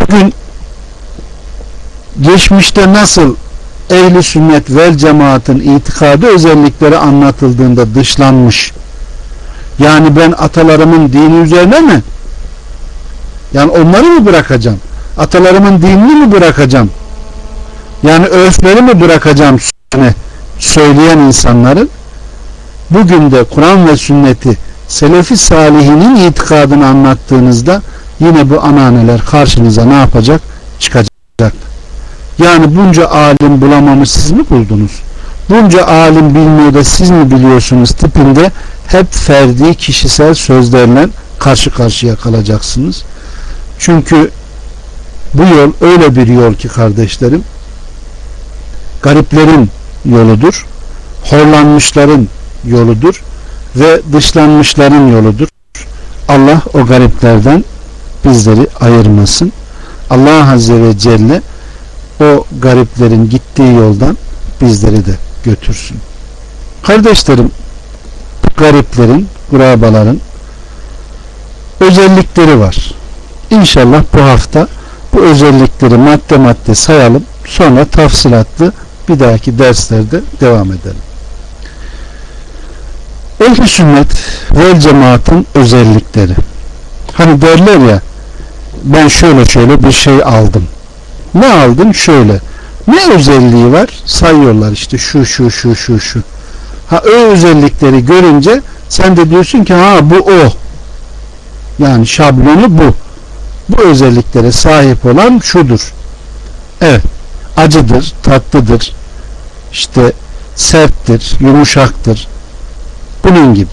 Bugün geçmişte nasıl ehli sünnet vel cemaatin itikadı özellikleri anlatıldığında dışlanmış. Yani ben atalarımın dini üzerine mi? Yani onları mı bırakacağım? Atalarımın dinini mi bırakacağım? Yani örfleri mi bırakacağım söyleyen insanların? Bugün de Kur'an ve sünneti Selefi Salihinin itikadını anlattığınızda yine bu ananeler karşınıza ne yapacak? Çıkacak. Yani bunca alim bulamamış siz mi buldunuz? Bunca alim bilmiyor da siz mi biliyorsunuz tipinde hep ferdi kişisel sözlerle karşı karşıya kalacaksınız. Çünkü bu yol öyle bir yol ki kardeşlerim gariplerin yoludur. Horlanmışların yoludur ve dışlanmışların yoludur. Allah o gariplerden bizleri ayırmasın. Allah Azze ve Celle o gariplerin gittiği yoldan bizleri de götürsün. Kardeşlerim gariplerin, kurabaların özellikleri var. İnşallah bu hafta bu özellikleri madde madde sayalım. Sonra tafsilatlı bir dahaki derslerde devam edelim. Ehl-i sünnet vel cemaatin özellikleri. Hani derler ya ben şöyle şöyle bir şey aldım. Ne aldın? Şöyle. Ne özelliği var? Sayıyorlar işte şu şu şu şu şu. Ha o özellikleri görünce sen de diyorsun ki ha bu o. Yani şablonu bu. Bu özelliklere sahip olan şudur. Evet. Acıdır, tatlıdır. işte serttir, yumuşaktır. Bunun gibi.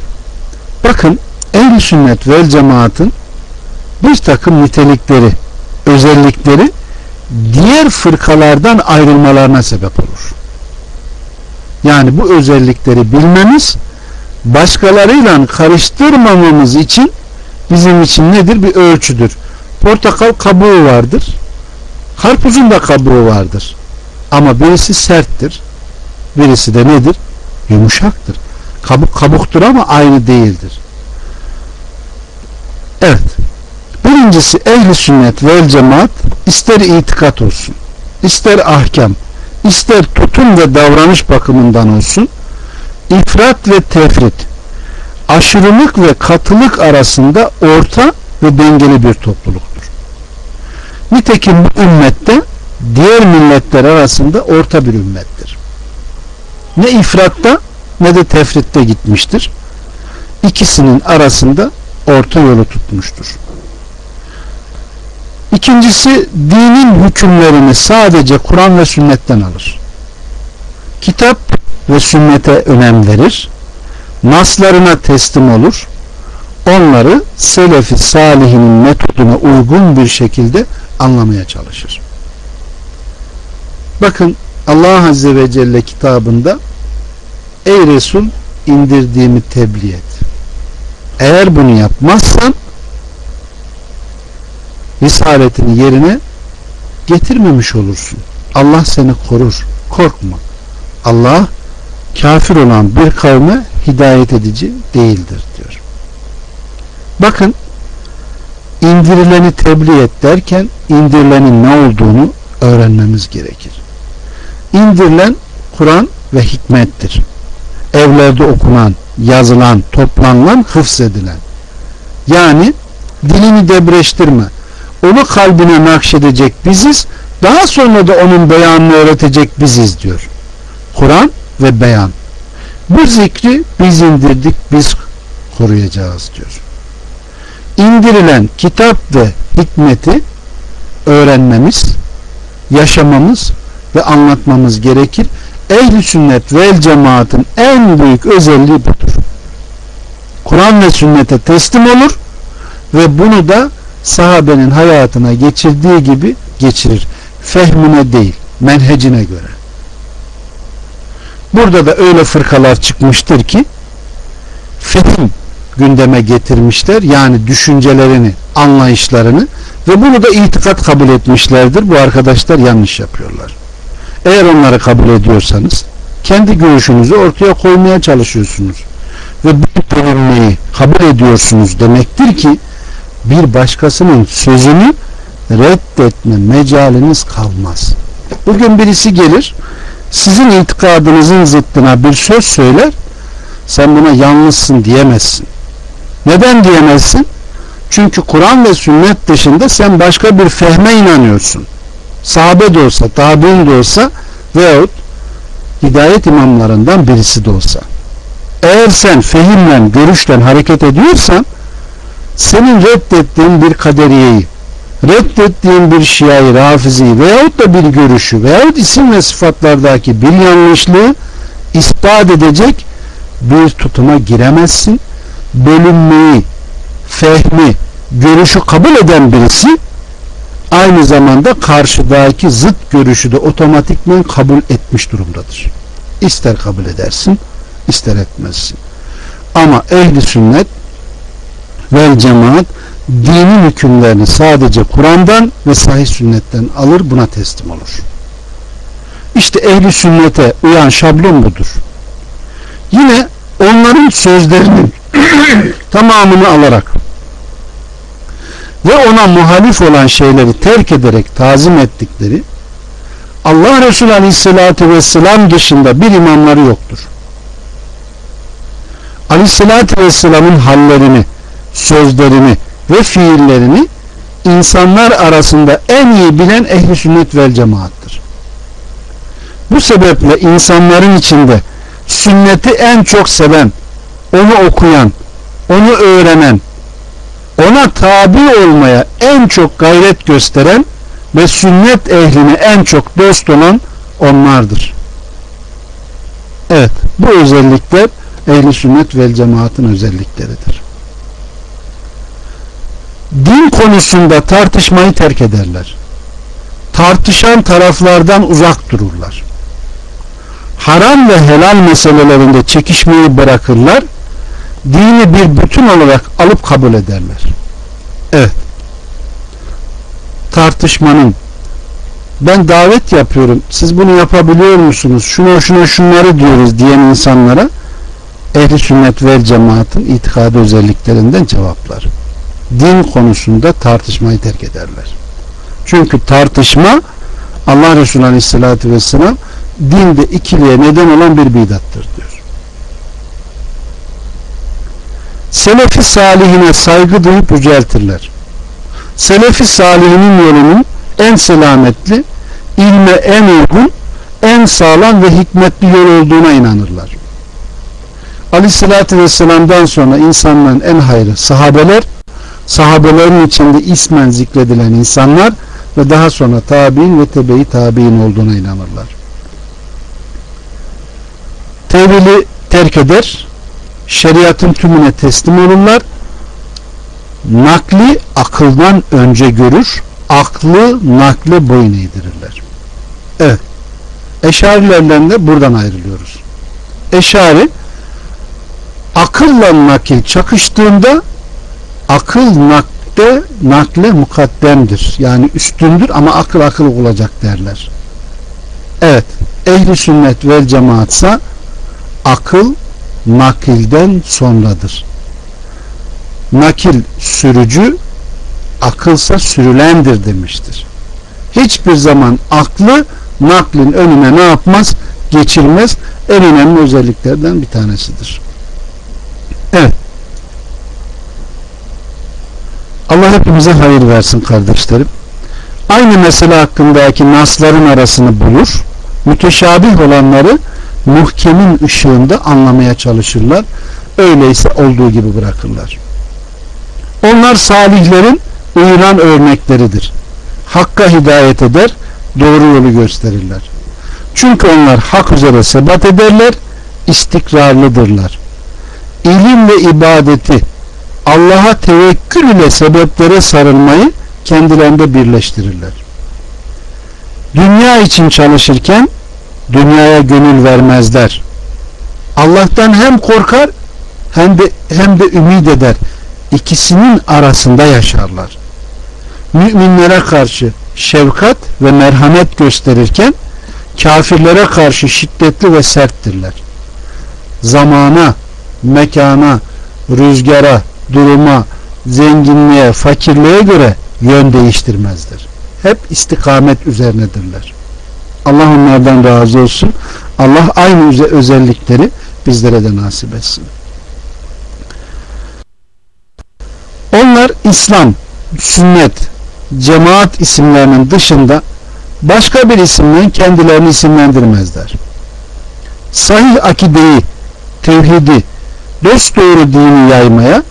Bakın ehl sünnet vel cemaatın bir takım nitelikleri, özellikleri diğer fırkalardan ayrılmalarına sebep olur. Yani bu özellikleri bilmemiz başkalarıyla karıştırmamamız için bizim için nedir? Bir ölçüdür. Portakal kabuğu vardır. Karpuzun da kabuğu vardır. Ama birisi serttir. Birisi de nedir? Yumuşaktır. Kabuk kabuktur ama aynı değildir. Evet. Birincisi ehli sünnet vel cemaat ister itikat olsun, ister ahkam, ister tutum ve davranış bakımından olsun ifrat ve tefrit aşırılık ve katılık arasında orta ve dengeli bir topluluktur. Nitekim bu ümmette diğer milletler arasında orta bir ümmettir. Ne ifratta ne de tefritte gitmiştir. İkisinin arasında orta yolu tutmuştur. İkincisi dinin hükümlerini sadece Kur'an ve sünnetten alır. Kitap ve sünnete önem verir. Naslarına teslim olur. Onları selefi salihinin metoduna uygun bir şekilde anlamaya çalışır. Bakın Allah Azze ve Celle kitabında Ey Resul indirdiğimi tebliğ et. Eğer bunu yapmazsan risaletini yerine getirmemiş olursun. Allah seni korur. Korkma. Allah kafir olan bir kavme hidayet edici değildir diyor. Bakın indirileni tebliğ et derken indirilenin ne olduğunu öğrenmemiz gerekir. İndirilen Kur'an ve hikmettir. Evlerde okunan, yazılan, toplanılan, hıfzedilen. Yani dilini debreştirme. Onu kalbine nakşedecek biziz. Daha sonra da onun beyanını öğretecek biziz diyor. Kur'an ve beyan. Bu zikri biz indirdik, biz koruyacağız diyor. İndirilen kitap ve hikmeti öğrenmemiz, yaşamamız ve anlatmamız gerekir. Ehli sünnet ve cemaatın en büyük özelliği budur. Kur'an ve sünnete teslim olur ve bunu da sahabenin hayatına geçirdiği gibi geçirir. Fehmine değil, menhecine göre. Burada da öyle fırkalar çıkmıştır ki fehim gündeme getirmişler. Yani düşüncelerini, anlayışlarını ve bunu da itikat kabul etmişlerdir. Bu arkadaşlar yanlış yapıyorlar. Eğer onları kabul ediyorsanız kendi görüşünüzü ortaya koymaya çalışıyorsunuz. Ve bu bölünmeyi kabul ediyorsunuz demektir ki bir başkasının sözünü reddetme mecaliniz kalmaz. Bugün birisi gelir sizin itikadınızın zıttına bir söz söyler sen buna yanlışsın diyemezsin. Neden diyemezsin? Çünkü Kur'an ve sünnet dışında sen başka bir fehme inanıyorsun. Sahabe de olsa, tabi'in de olsa veyahut hidayet imamlarından birisi de olsa. Eğer sen fehimle, görüşle hareket ediyorsan senin reddettiğin bir kaderiyeyi, reddettiğin bir şiayı, rafizi veyahut da bir görüşü veyahut isim ve sıfatlardaki bir yanlışlığı ispat edecek bir tutuma giremezsin. Bölünmeyi, fehmi, görüşü kabul eden birisi aynı zamanda karşıdaki zıt görüşü de otomatikman kabul etmiş durumdadır. İster kabul edersin, ister etmezsin. Ama ehli sünnet vel cemaat dinin hükümlerini sadece Kur'an'dan ve sahih sünnetten alır buna teslim olur. İşte ehli sünnete uyan şablon budur. Yine onların sözlerinin tamamını alarak ve ona muhalif olan şeyleri terk ederek tazim ettikleri Allah Resulü Aleyhisselatü Vesselam dışında bir imamları yoktur. Aleyhisselatü Vesselam'ın hallerini, sözlerini ve fiillerini insanlar arasında en iyi bilen ehli sünnet vel cemaattır. Bu sebeple insanların içinde sünneti en çok seven, onu okuyan, onu öğrenen, ona tabi olmaya en çok gayret gösteren ve sünnet ehline en çok dost olan onlardır. Evet, bu özellikler ehli sünnet vel cemaatın özellikleridir. Din konusunda tartışmayı terk ederler. Tartışan taraflardan uzak dururlar. Haram ve helal meselelerinde çekişmeyi bırakırlar. Dini bir bütün olarak alıp kabul ederler. Evet. Tartışmanın ben davet yapıyorum. Siz bunu yapabiliyor musunuz? Şuna şuna şunları diyoruz diyen insanlara ehli sünnet ve cemaatin itikadı özelliklerinden cevaplar. Din konusunda tartışmayı terk ederler. Çünkü tartışma Allah Resulü Aleyhisselatü Vesselam dinde ikiliye neden olan bir bidattır diyor. Selefi salihine saygı duyup yüceltirler. Selefi salihinin yolunun en selametli, ilme en uygun, en sağlam ve hikmetli yol olduğuna inanırlar. Aleyhissalatü Vesselam'dan sonra insanların en hayrı sahabeler, sahabelerin içinde ismen zikredilen insanlar ve daha sonra tabi'in ve tebe-i tabi'in olduğuna inanırlar. Tevili terk eder, şeriatın tümüne teslim olurlar, nakli akıldan önce görür, aklı nakle boyun eğdirirler. Evet. Eşarilerden de buradan ayrılıyoruz. Eşari akılla nakil çakıştığında akıl nakde nakle mukaddemdir. Yani üstündür ama akıl akıl olacak derler. Evet. Ehli sünnet vel cemaatsa akıl nakilden sonradır. Nakil sürücü akılsa sürülendir demiştir. Hiçbir zaman aklı naklin önüne ne yapmaz? Geçirmez. En önemli özelliklerden bir tanesidir. Evet. Allah hepimize hayır versin kardeşlerim. Aynı mesele hakkındaki nasların arasını bulur. Müteşabih olanları muhkemin ışığında anlamaya çalışırlar. Öyleyse olduğu gibi bırakırlar. Onlar salihlerin uyulan örnekleridir. Hakka hidayet eder, doğru yolu gösterirler. Çünkü onlar hak üzere sebat ederler, istikrarlıdırlar. İlim ve ibadeti, Allah'a tevekkül ile sebeplere sarılmayı kendilerinde birleştirirler. Dünya için çalışırken dünyaya gönül vermezler. Allah'tan hem korkar hem de hem de ümit eder. İkisinin arasında yaşarlar. Müminlere karşı şefkat ve merhamet gösterirken kafirlere karşı şiddetli ve serttirler. Zamana, mekana, rüzgara, duruma, zenginliğe, fakirliğe göre yön değiştirmezler. Hep istikamet üzerinedirler. Allah onlardan razı olsun. Allah aynı özellikleri bizlere de nasip etsin. Onlar İslam, sünnet, cemaat isimlerinin dışında başka bir isimle kendilerini isimlendirmezler. Sahih akideyi, tevhidi, dosdoğru dini yaymaya,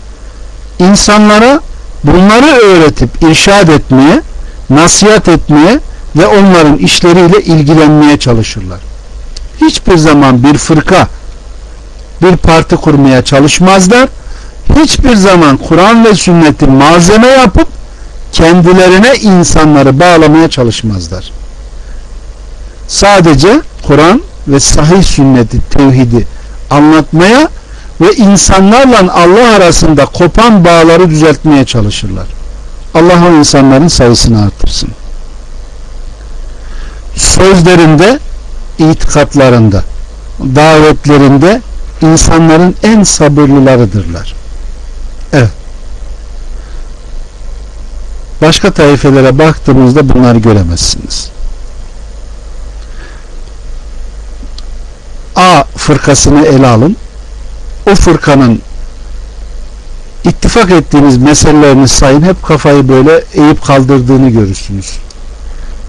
insanlara bunları öğretip irşad etmeye, nasihat etmeye ve onların işleriyle ilgilenmeye çalışırlar. Hiçbir zaman bir fırka, bir parti kurmaya çalışmazlar. Hiçbir zaman Kur'an ve sünneti malzeme yapıp kendilerine insanları bağlamaya çalışmazlar. Sadece Kur'an ve sahih sünneti, tevhidi anlatmaya ve insanlarla Allah arasında kopan bağları düzeltmeye çalışırlar. Allah o insanların sayısını artırsın. Sözlerinde, itikatlarında, davetlerinde insanların en sabırlılarıdırlar. Evet. Başka taifelere baktığımızda bunları göremezsiniz. A fırkasını ele alın. O fırkanın ittifak ettiğiniz meselelerini sayın. Hep kafayı böyle eğip kaldırdığını görürsünüz.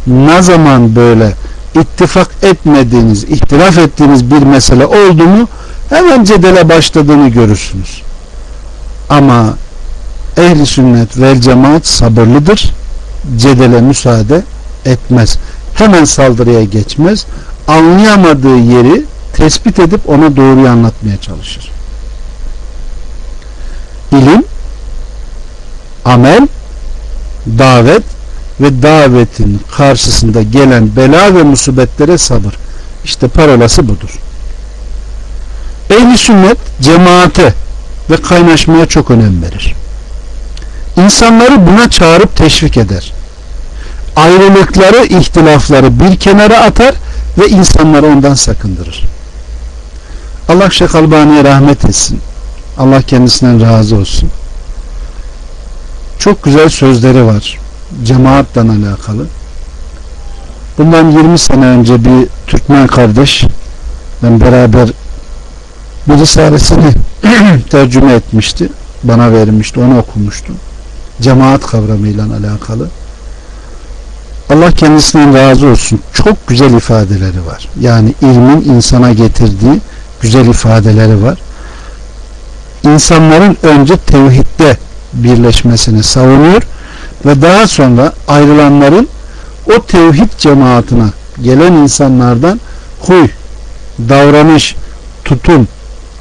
Ne zaman böyle ittifak etmediğiniz, ihtilaf ettiğiniz bir mesele oldu mu hemen cedele başladığını görürsünüz. Ama ehli sünnet vel cemaat sabırlıdır. Cedele müsaade etmez. Hemen saldırıya geçmez. Anlayamadığı yeri tespit edip ona doğruyu anlatmaya çalışır. İlim, amel davet ve davetin karşısında gelen bela ve musibetlere sabır. İşte parolası budur. Ehli sünnet cemaate ve kaynaşmaya çok önem verir. İnsanları buna çağırıp teşvik eder. Ayrılıkları, ihtilafları bir kenara atar ve insanları ondan sakındırır. Allah Şeyh rahmet etsin. Allah kendisinden razı olsun. Çok güzel sözleri var. Cemaatle alakalı. Bundan 20 sene önce bir Türkmen kardeş ben beraber bir risalesini tercüme etmişti. Bana verilmişti. Onu okumuştum. Cemaat kavramıyla alakalı. Allah kendisinden razı olsun. Çok güzel ifadeleri var. Yani ilmin insana getirdiği güzel ifadeleri var. İnsanların önce tevhidde birleşmesini savunuyor ve daha sonra ayrılanların o tevhid cemaatine gelen insanlardan huy, davranış, tutum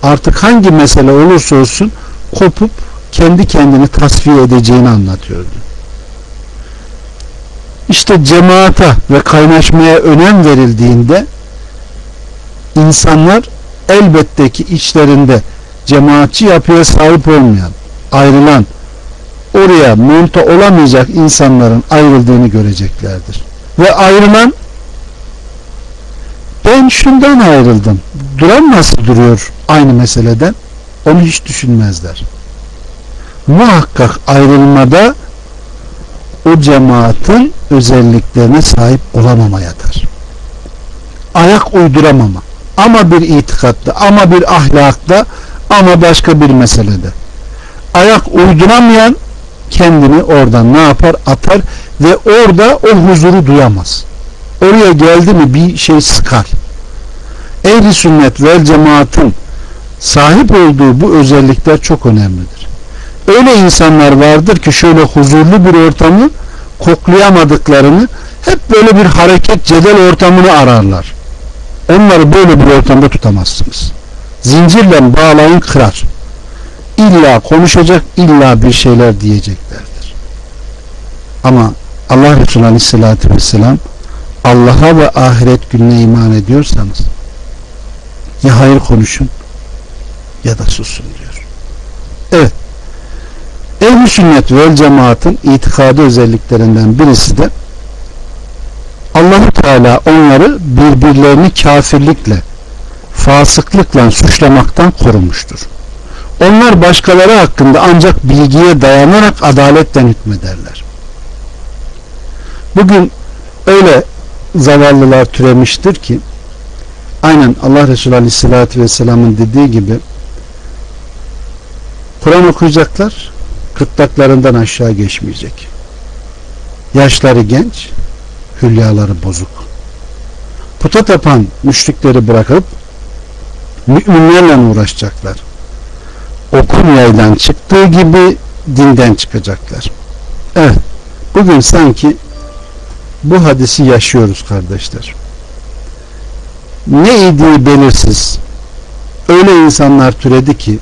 artık hangi mesele olursa olsun kopup kendi kendini tasfiye edeceğini anlatıyordu. İşte cemaata ve kaynaşmaya önem verildiğinde insanlar elbette ki içlerinde cemaatçi yapıya sahip olmayan, ayrılan, oraya monta olamayacak insanların ayrıldığını göreceklerdir. Ve ayrılan ben şundan ayrıldım. Duran nasıl duruyor aynı meseleden? Onu hiç düşünmezler. Muhakkak ayrılmada o cemaatin özelliklerine sahip olamama yatar. Ayak uyduramama. Ama bir itikatta, ama bir ahlakta, ama başka bir meselede. Ayak uyduramayan kendini oradan ne yapar? Atar ve orada o huzuru duyamaz. Oraya geldi mi bir şey sıkar. Ehli sünnet ve cemaatin sahip olduğu bu özellikler çok önemlidir. Öyle insanlar vardır ki şöyle huzurlu bir ortamı koklayamadıklarını hep böyle bir hareket cedel ortamını ararlar. Onları böyle bir ortamda tutamazsınız. Zincirle bağlayın kırar. İlla konuşacak, illa bir şeyler diyeceklerdir. Ama Allah Resulü Aleyhisselatü Vesselam Allah'a ve ahiret gününe iman ediyorsanız ya hayır konuşun ya da susun diyor. Evet. Ehl-i sünnet ve cemaatin itikadı özelliklerinden birisi de Allahu Teala onları birbirlerini kafirlikle, fasıklıkla suçlamaktan korumuştur. Onlar başkaları hakkında ancak bilgiye dayanarak adaletten hükmederler. Bugün öyle zavallılar türemiştir ki aynen Allah Resulü Aleyhisselatü Vesselam'ın dediği gibi Kur'an okuyacaklar kırtlaklarından aşağı geçmeyecek. Yaşları genç, hülyaları bozuk. Puta tapan müşrikleri bırakıp müminlerle uğraşacaklar. Okul yaydan çıktığı gibi dinden çıkacaklar. Evet. Bugün sanki bu hadisi yaşıyoruz kardeşler. Ne iddiği belirsiz. Öyle insanlar türedi ki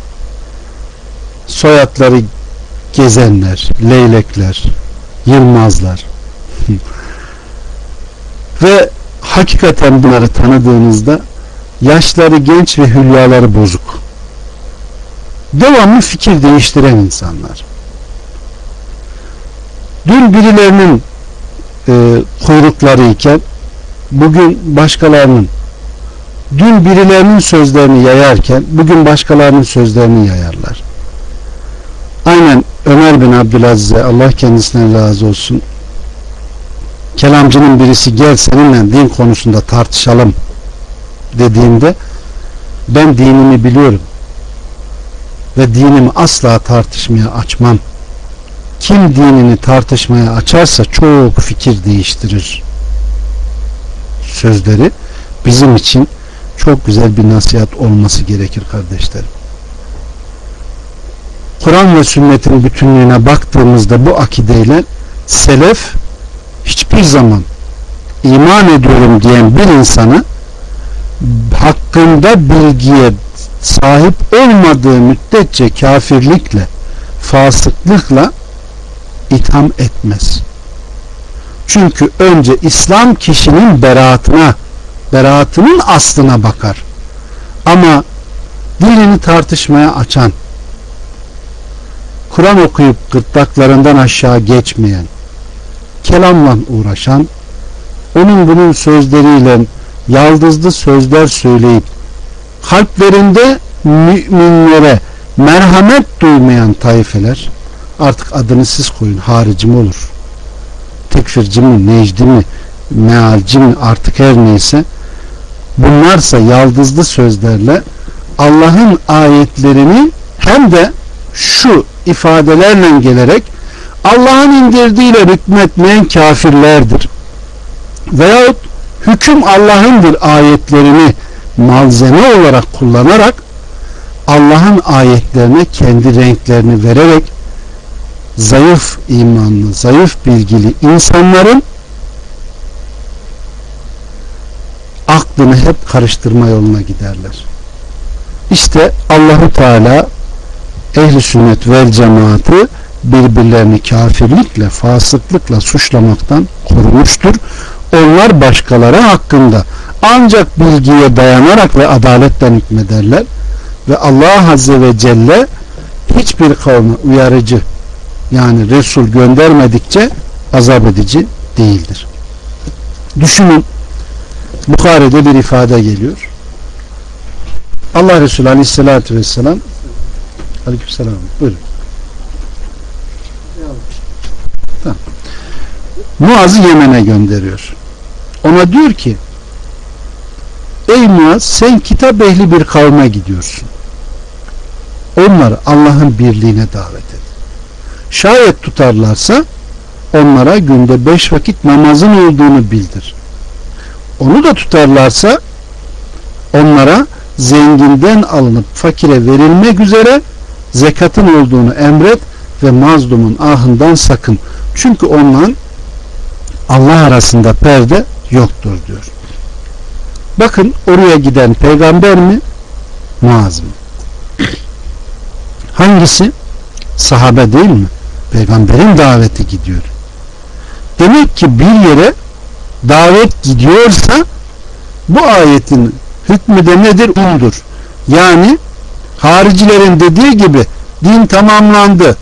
soyadları gezenler, leylekler, yılmazlar ve hakikaten bunları tanıdığınızda yaşları genç ve hülyaları bozuk. Devamlı fikir değiştiren insanlar. Dün birilerinin e, kuyrukları iken bugün başkalarının dün birilerinin sözlerini yayarken bugün başkalarının sözlerini yayarlar. Aynen Ömer bin Abdülaziz'e Allah kendisinden razı olsun kelamcının birisi gel seninle din konusunda tartışalım dediğinde ben dinimi biliyorum ve dinimi asla tartışmaya açmam. Kim dinini tartışmaya açarsa çok fikir değiştirir sözleri bizim için çok güzel bir nasihat olması gerekir kardeşlerim. Kur'an ve sünnetin bütünlüğüne baktığımızda bu akideyle selef hiçbir zaman iman ediyorum diyen bir insanı hakkında bilgiye sahip olmadığı müddetçe kafirlikle fasıklıkla itham etmez. Çünkü önce İslam kişinin beraatına, beraatının aslına bakar. Ama dilini tartışmaya açan, Kur'an okuyup gırtlaklarından aşağı geçmeyen, kelamla uğraşan, onun bunun sözleriyle yaldızlı sözler söyleyip kalplerinde müminlere merhamet duymayan taifeler artık adını siz koyun harici mi olur tekfirci mi necdi mi mealci mi artık her neyse bunlarsa yaldızlı sözlerle Allah'ın ayetlerini hem de şu ifadelerle gelerek Allah'ın indirdiğiyle hükmetmeyen kafirlerdir. Veyahut hüküm Allah'ındır ayetlerini malzeme olarak kullanarak Allah'ın ayetlerine kendi renklerini vererek zayıf imanlı, zayıf bilgili insanların aklını hep karıştırma yoluna giderler. İşte Allahu Teala ehli sünnet vel cemaati birbirlerini kafirlikle, fasıklıkla suçlamaktan korumuştur. Onlar başkaları hakkında ancak bilgiye dayanarak ve adaletten hükmederler ve Allah Azze ve Celle hiçbir kavme uyarıcı yani Resul göndermedikçe azap edici değildir. Düşünün Bukhari'de bir ifade geliyor. Allah Resulü Aleyhisselatü Vesselam Aleykümselam. Buyurun. Tamam. Muaz'ı Yemen'e gönderiyor. Ona diyor ki Ey Muaz sen kitap ehli bir kavme gidiyorsun. Onları Allah'ın birliğine davet et. Şayet tutarlarsa onlara günde beş vakit namazın olduğunu bildir. Onu da tutarlarsa onlara zenginden alınıp fakire verilmek üzere zekatın olduğunu emret ve mazlumun ahından sakın. Çünkü ondan Allah arasında perde yoktur diyor. Bakın oraya giden peygamber mi? Muaz mı? Hangisi? Sahabe değil mi? Peygamberin daveti gidiyor. Demek ki bir yere davet gidiyorsa bu ayetin hükmü de nedir? Umdur. Yani haricilerin dediği gibi din tamamlandı.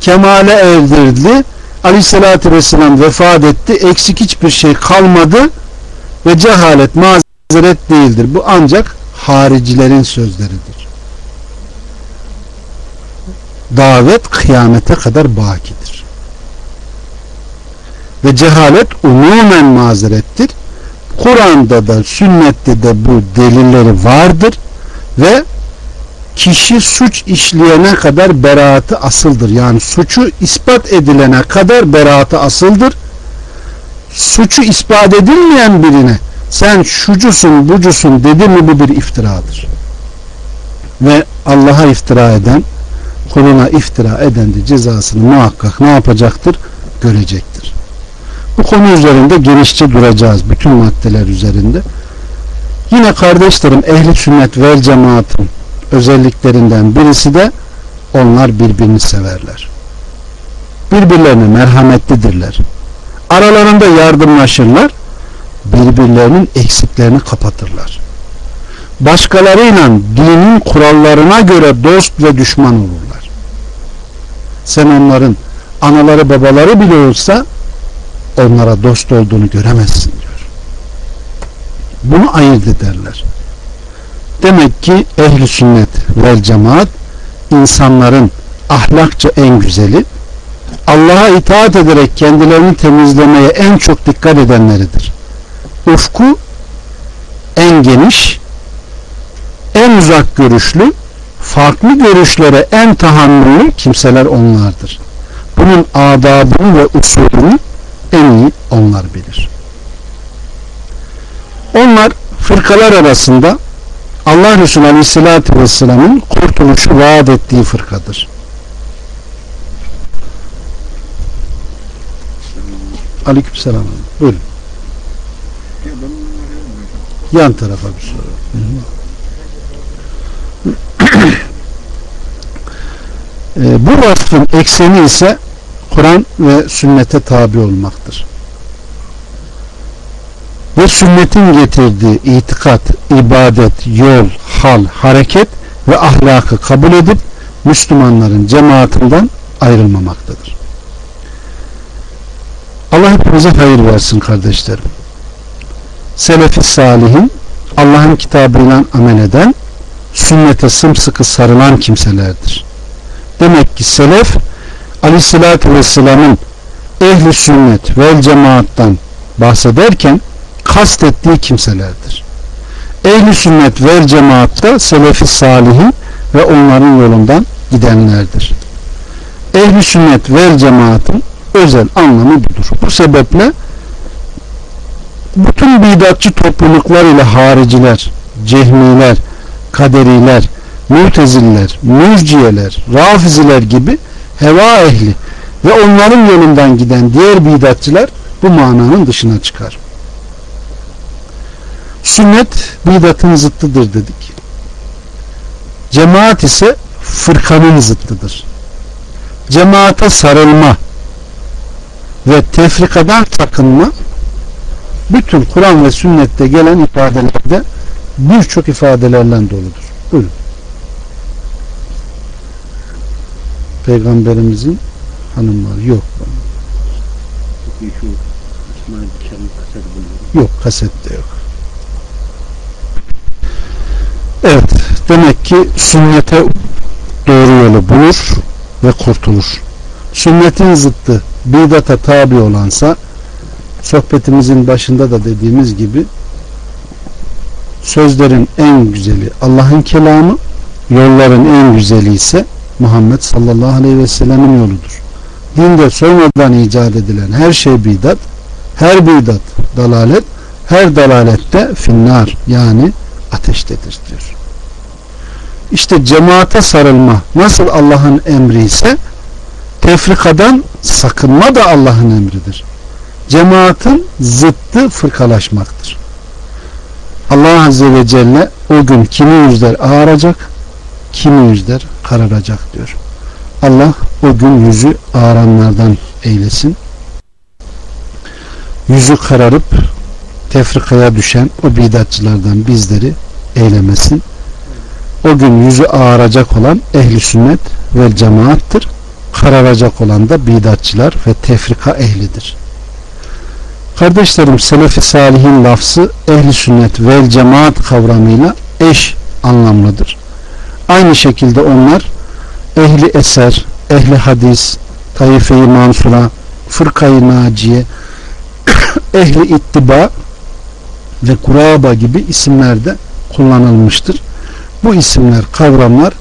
Kemale erdirildi. Aleyhissalatü vesselam vefat etti. Eksik hiçbir şey kalmadı ve cehalet mazeret değildir. Bu ancak haricilerin sözleridir. Davet kıyamete kadar bakidir. Ve cehalet umumen mazerettir. Kur'an'da da sünnette de bu delilleri vardır ve kişi suç işleyene kadar beraatı asıldır. Yani suçu ispat edilene kadar beraatı asıldır. Suçu ispat edilmeyen birine sen şucusun bucusun dedi mi bu bir iftiradır. Ve Allah'a iftira eden kuluna iftira eden de cezasını muhakkak ne yapacaktır? Görecektir. Bu konu üzerinde genişçe duracağız. Bütün maddeler üzerinde. Yine kardeşlerim ehli sünnet vel cemaatın özelliklerinden birisi de onlar birbirini severler. Birbirlerine merhametlidirler. Aralarında yardımlaşırlar. Birbirlerinin eksiklerini kapatırlar. Başkalarıyla dinin kurallarına göre dost ve düşman olurlar. Sen onların anaları babaları bile olsa onlara dost olduğunu göremezsin diyor. Bunu ayırt ederler. Demek ki ehli sünnet vel cemaat insanların ahlakça en güzeli Allah'a itaat ederek kendilerini temizlemeye en çok dikkat edenleridir. Ufku en geniş, en uzak görüşlü, farklı görüşlere en tahammüllü kimseler onlardır. Bunun adabını ve usulünü en iyi onlar bilir. Onlar fırkalar arasında Allah Resulü Aleyhisselatü Vesselam'ın kurtuluşu vaat ettiği fırkadır. Aleykümselam. Buyurun. Yan tarafa bir soru. e, bu vasfın ekseni ise Kur'an ve sünnete tabi olmaktır. Ve sünnetin getirdiği itikat, ibadet, yol, hal, hareket ve ahlakı kabul edip Müslümanların cemaatinden ayrılmamaktadır. Allah hepimize hayır versin kardeşlerim. Selefi salihin Allah'ın kitabıyla amel eden sünnete sımsıkı sarılan kimselerdir. Demek ki selef aleyhissalatü vesselamın ehli sünnet vel cemaattan bahsederken kastettiği kimselerdir. Ehli sünnet vel cemaatta selefi salihin ve onların yolundan gidenlerdir. Ehli sünnet vel cemaatin özel anlamı budur. Bu sebeple bütün bidatçı topluluklar ile hariciler, cehmiler, kaderiler, muteziller, mürciyeler, rafiziler gibi heva ehli ve onların yolundan giden diğer bidatçılar bu mananın dışına çıkar. Sünnet bidatın zıttıdır dedik. Cemaat ise fırkanın zıttıdır. Cemaate sarılma ve tefrikadan sakınma bütün Kur'an ve sünnette gelen ifadelerde birçok ifadelerle doludur. Buyurun. Peygamberimizin hanımları yok. Yok kasette yok. Evet. Demek ki sünnete doğru yolu bulur ve kurtulur. Sünnetin zıttı bidata tabi olansa sohbetimizin başında da dediğimiz gibi sözlerin en güzeli Allah'ın kelamı yolların en güzeli ise Muhammed sallallahu aleyhi ve sellemin yoludur. Dinde sonradan icat edilen her şey bidat, her bidat dalalet, her dalalette finnar yani ateştedir diyor. İşte cemaate sarılma nasıl Allah'ın emri ise tefrikadan sakınma da Allah'ın emridir. Cemaatin zıttı fırkalaşmaktır. Allah Azze ve Celle o gün kimi yüzler ağaracak, kimi yüzler kararacak diyor. Allah o gün yüzü ağaranlardan eylesin. Yüzü kararıp tefrikaya düşen o bidatçılardan bizleri eylemesin. O gün yüzü ağaracak olan ehli sünnet ve cemaattır. Kararacak olan da bidatçılar ve tefrika ehlidir. Kardeşlerim selefi salihin lafzı ehli sünnet vel cemaat kavramıyla eş anlamlıdır. Aynı şekilde onlar ehli eser, ehli hadis, taife-i mansura, fırkayı naciye, ehli ittiba ve kuraba gibi isimlerde kullanılmıştır. Bu isimler, kavramlar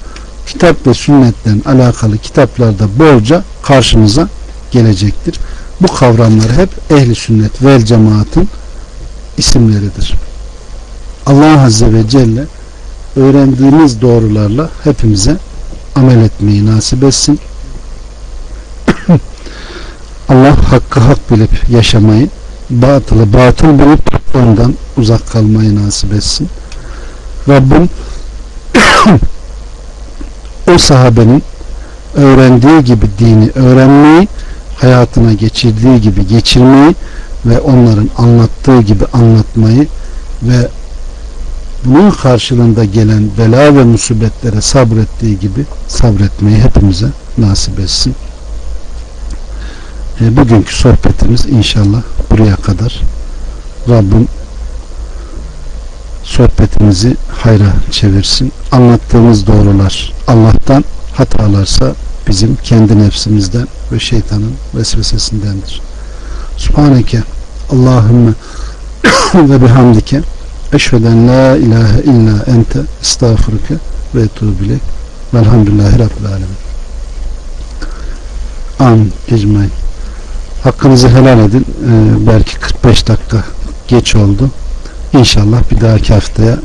kitap ve sünnetten alakalı kitaplarda bolca karşımıza gelecektir. Bu kavramlar hep ehli sünnet vel cemaatın isimleridir. Allah Azze ve Celle öğrendiğimiz doğrularla hepimize amel etmeyi nasip etsin. Allah hakkı hak bilip yaşamayı, batılı batıl bilip ondan uzak kalmayı nasip etsin. Rabbim o sahabenin öğrendiği gibi dini öğrenmeyi, hayatına geçirdiği gibi geçirmeyi ve onların anlattığı gibi anlatmayı ve bunun karşılığında gelen bela ve musibetlere sabrettiği gibi sabretmeyi hepimize nasip etsin. E, bugünkü sohbetimiz inşallah buraya kadar. Rabbim sohbetimizi hayra çevirsin. Anlattığımız doğrular Allah'tan, hatalarsa bizim kendi nefsimizden ve şeytanın vesvesesindendir. Subhaneke Allahümme ve bihamdike eşveden la ilahe illa ente estağfurke ve etubile velhamdülillahi rabbil alemin amin ecmain hakkınızı helal edin ee, belki 45 dakika geç oldu İnşallah bir dahaki haftaya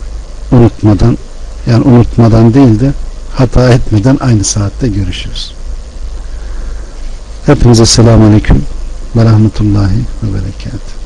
unutmadan yani unutmadan değil de hata etmeden aynı saatte görüşürüz. Hepinize selamun aleyküm ve rahmetullahi ve berekat.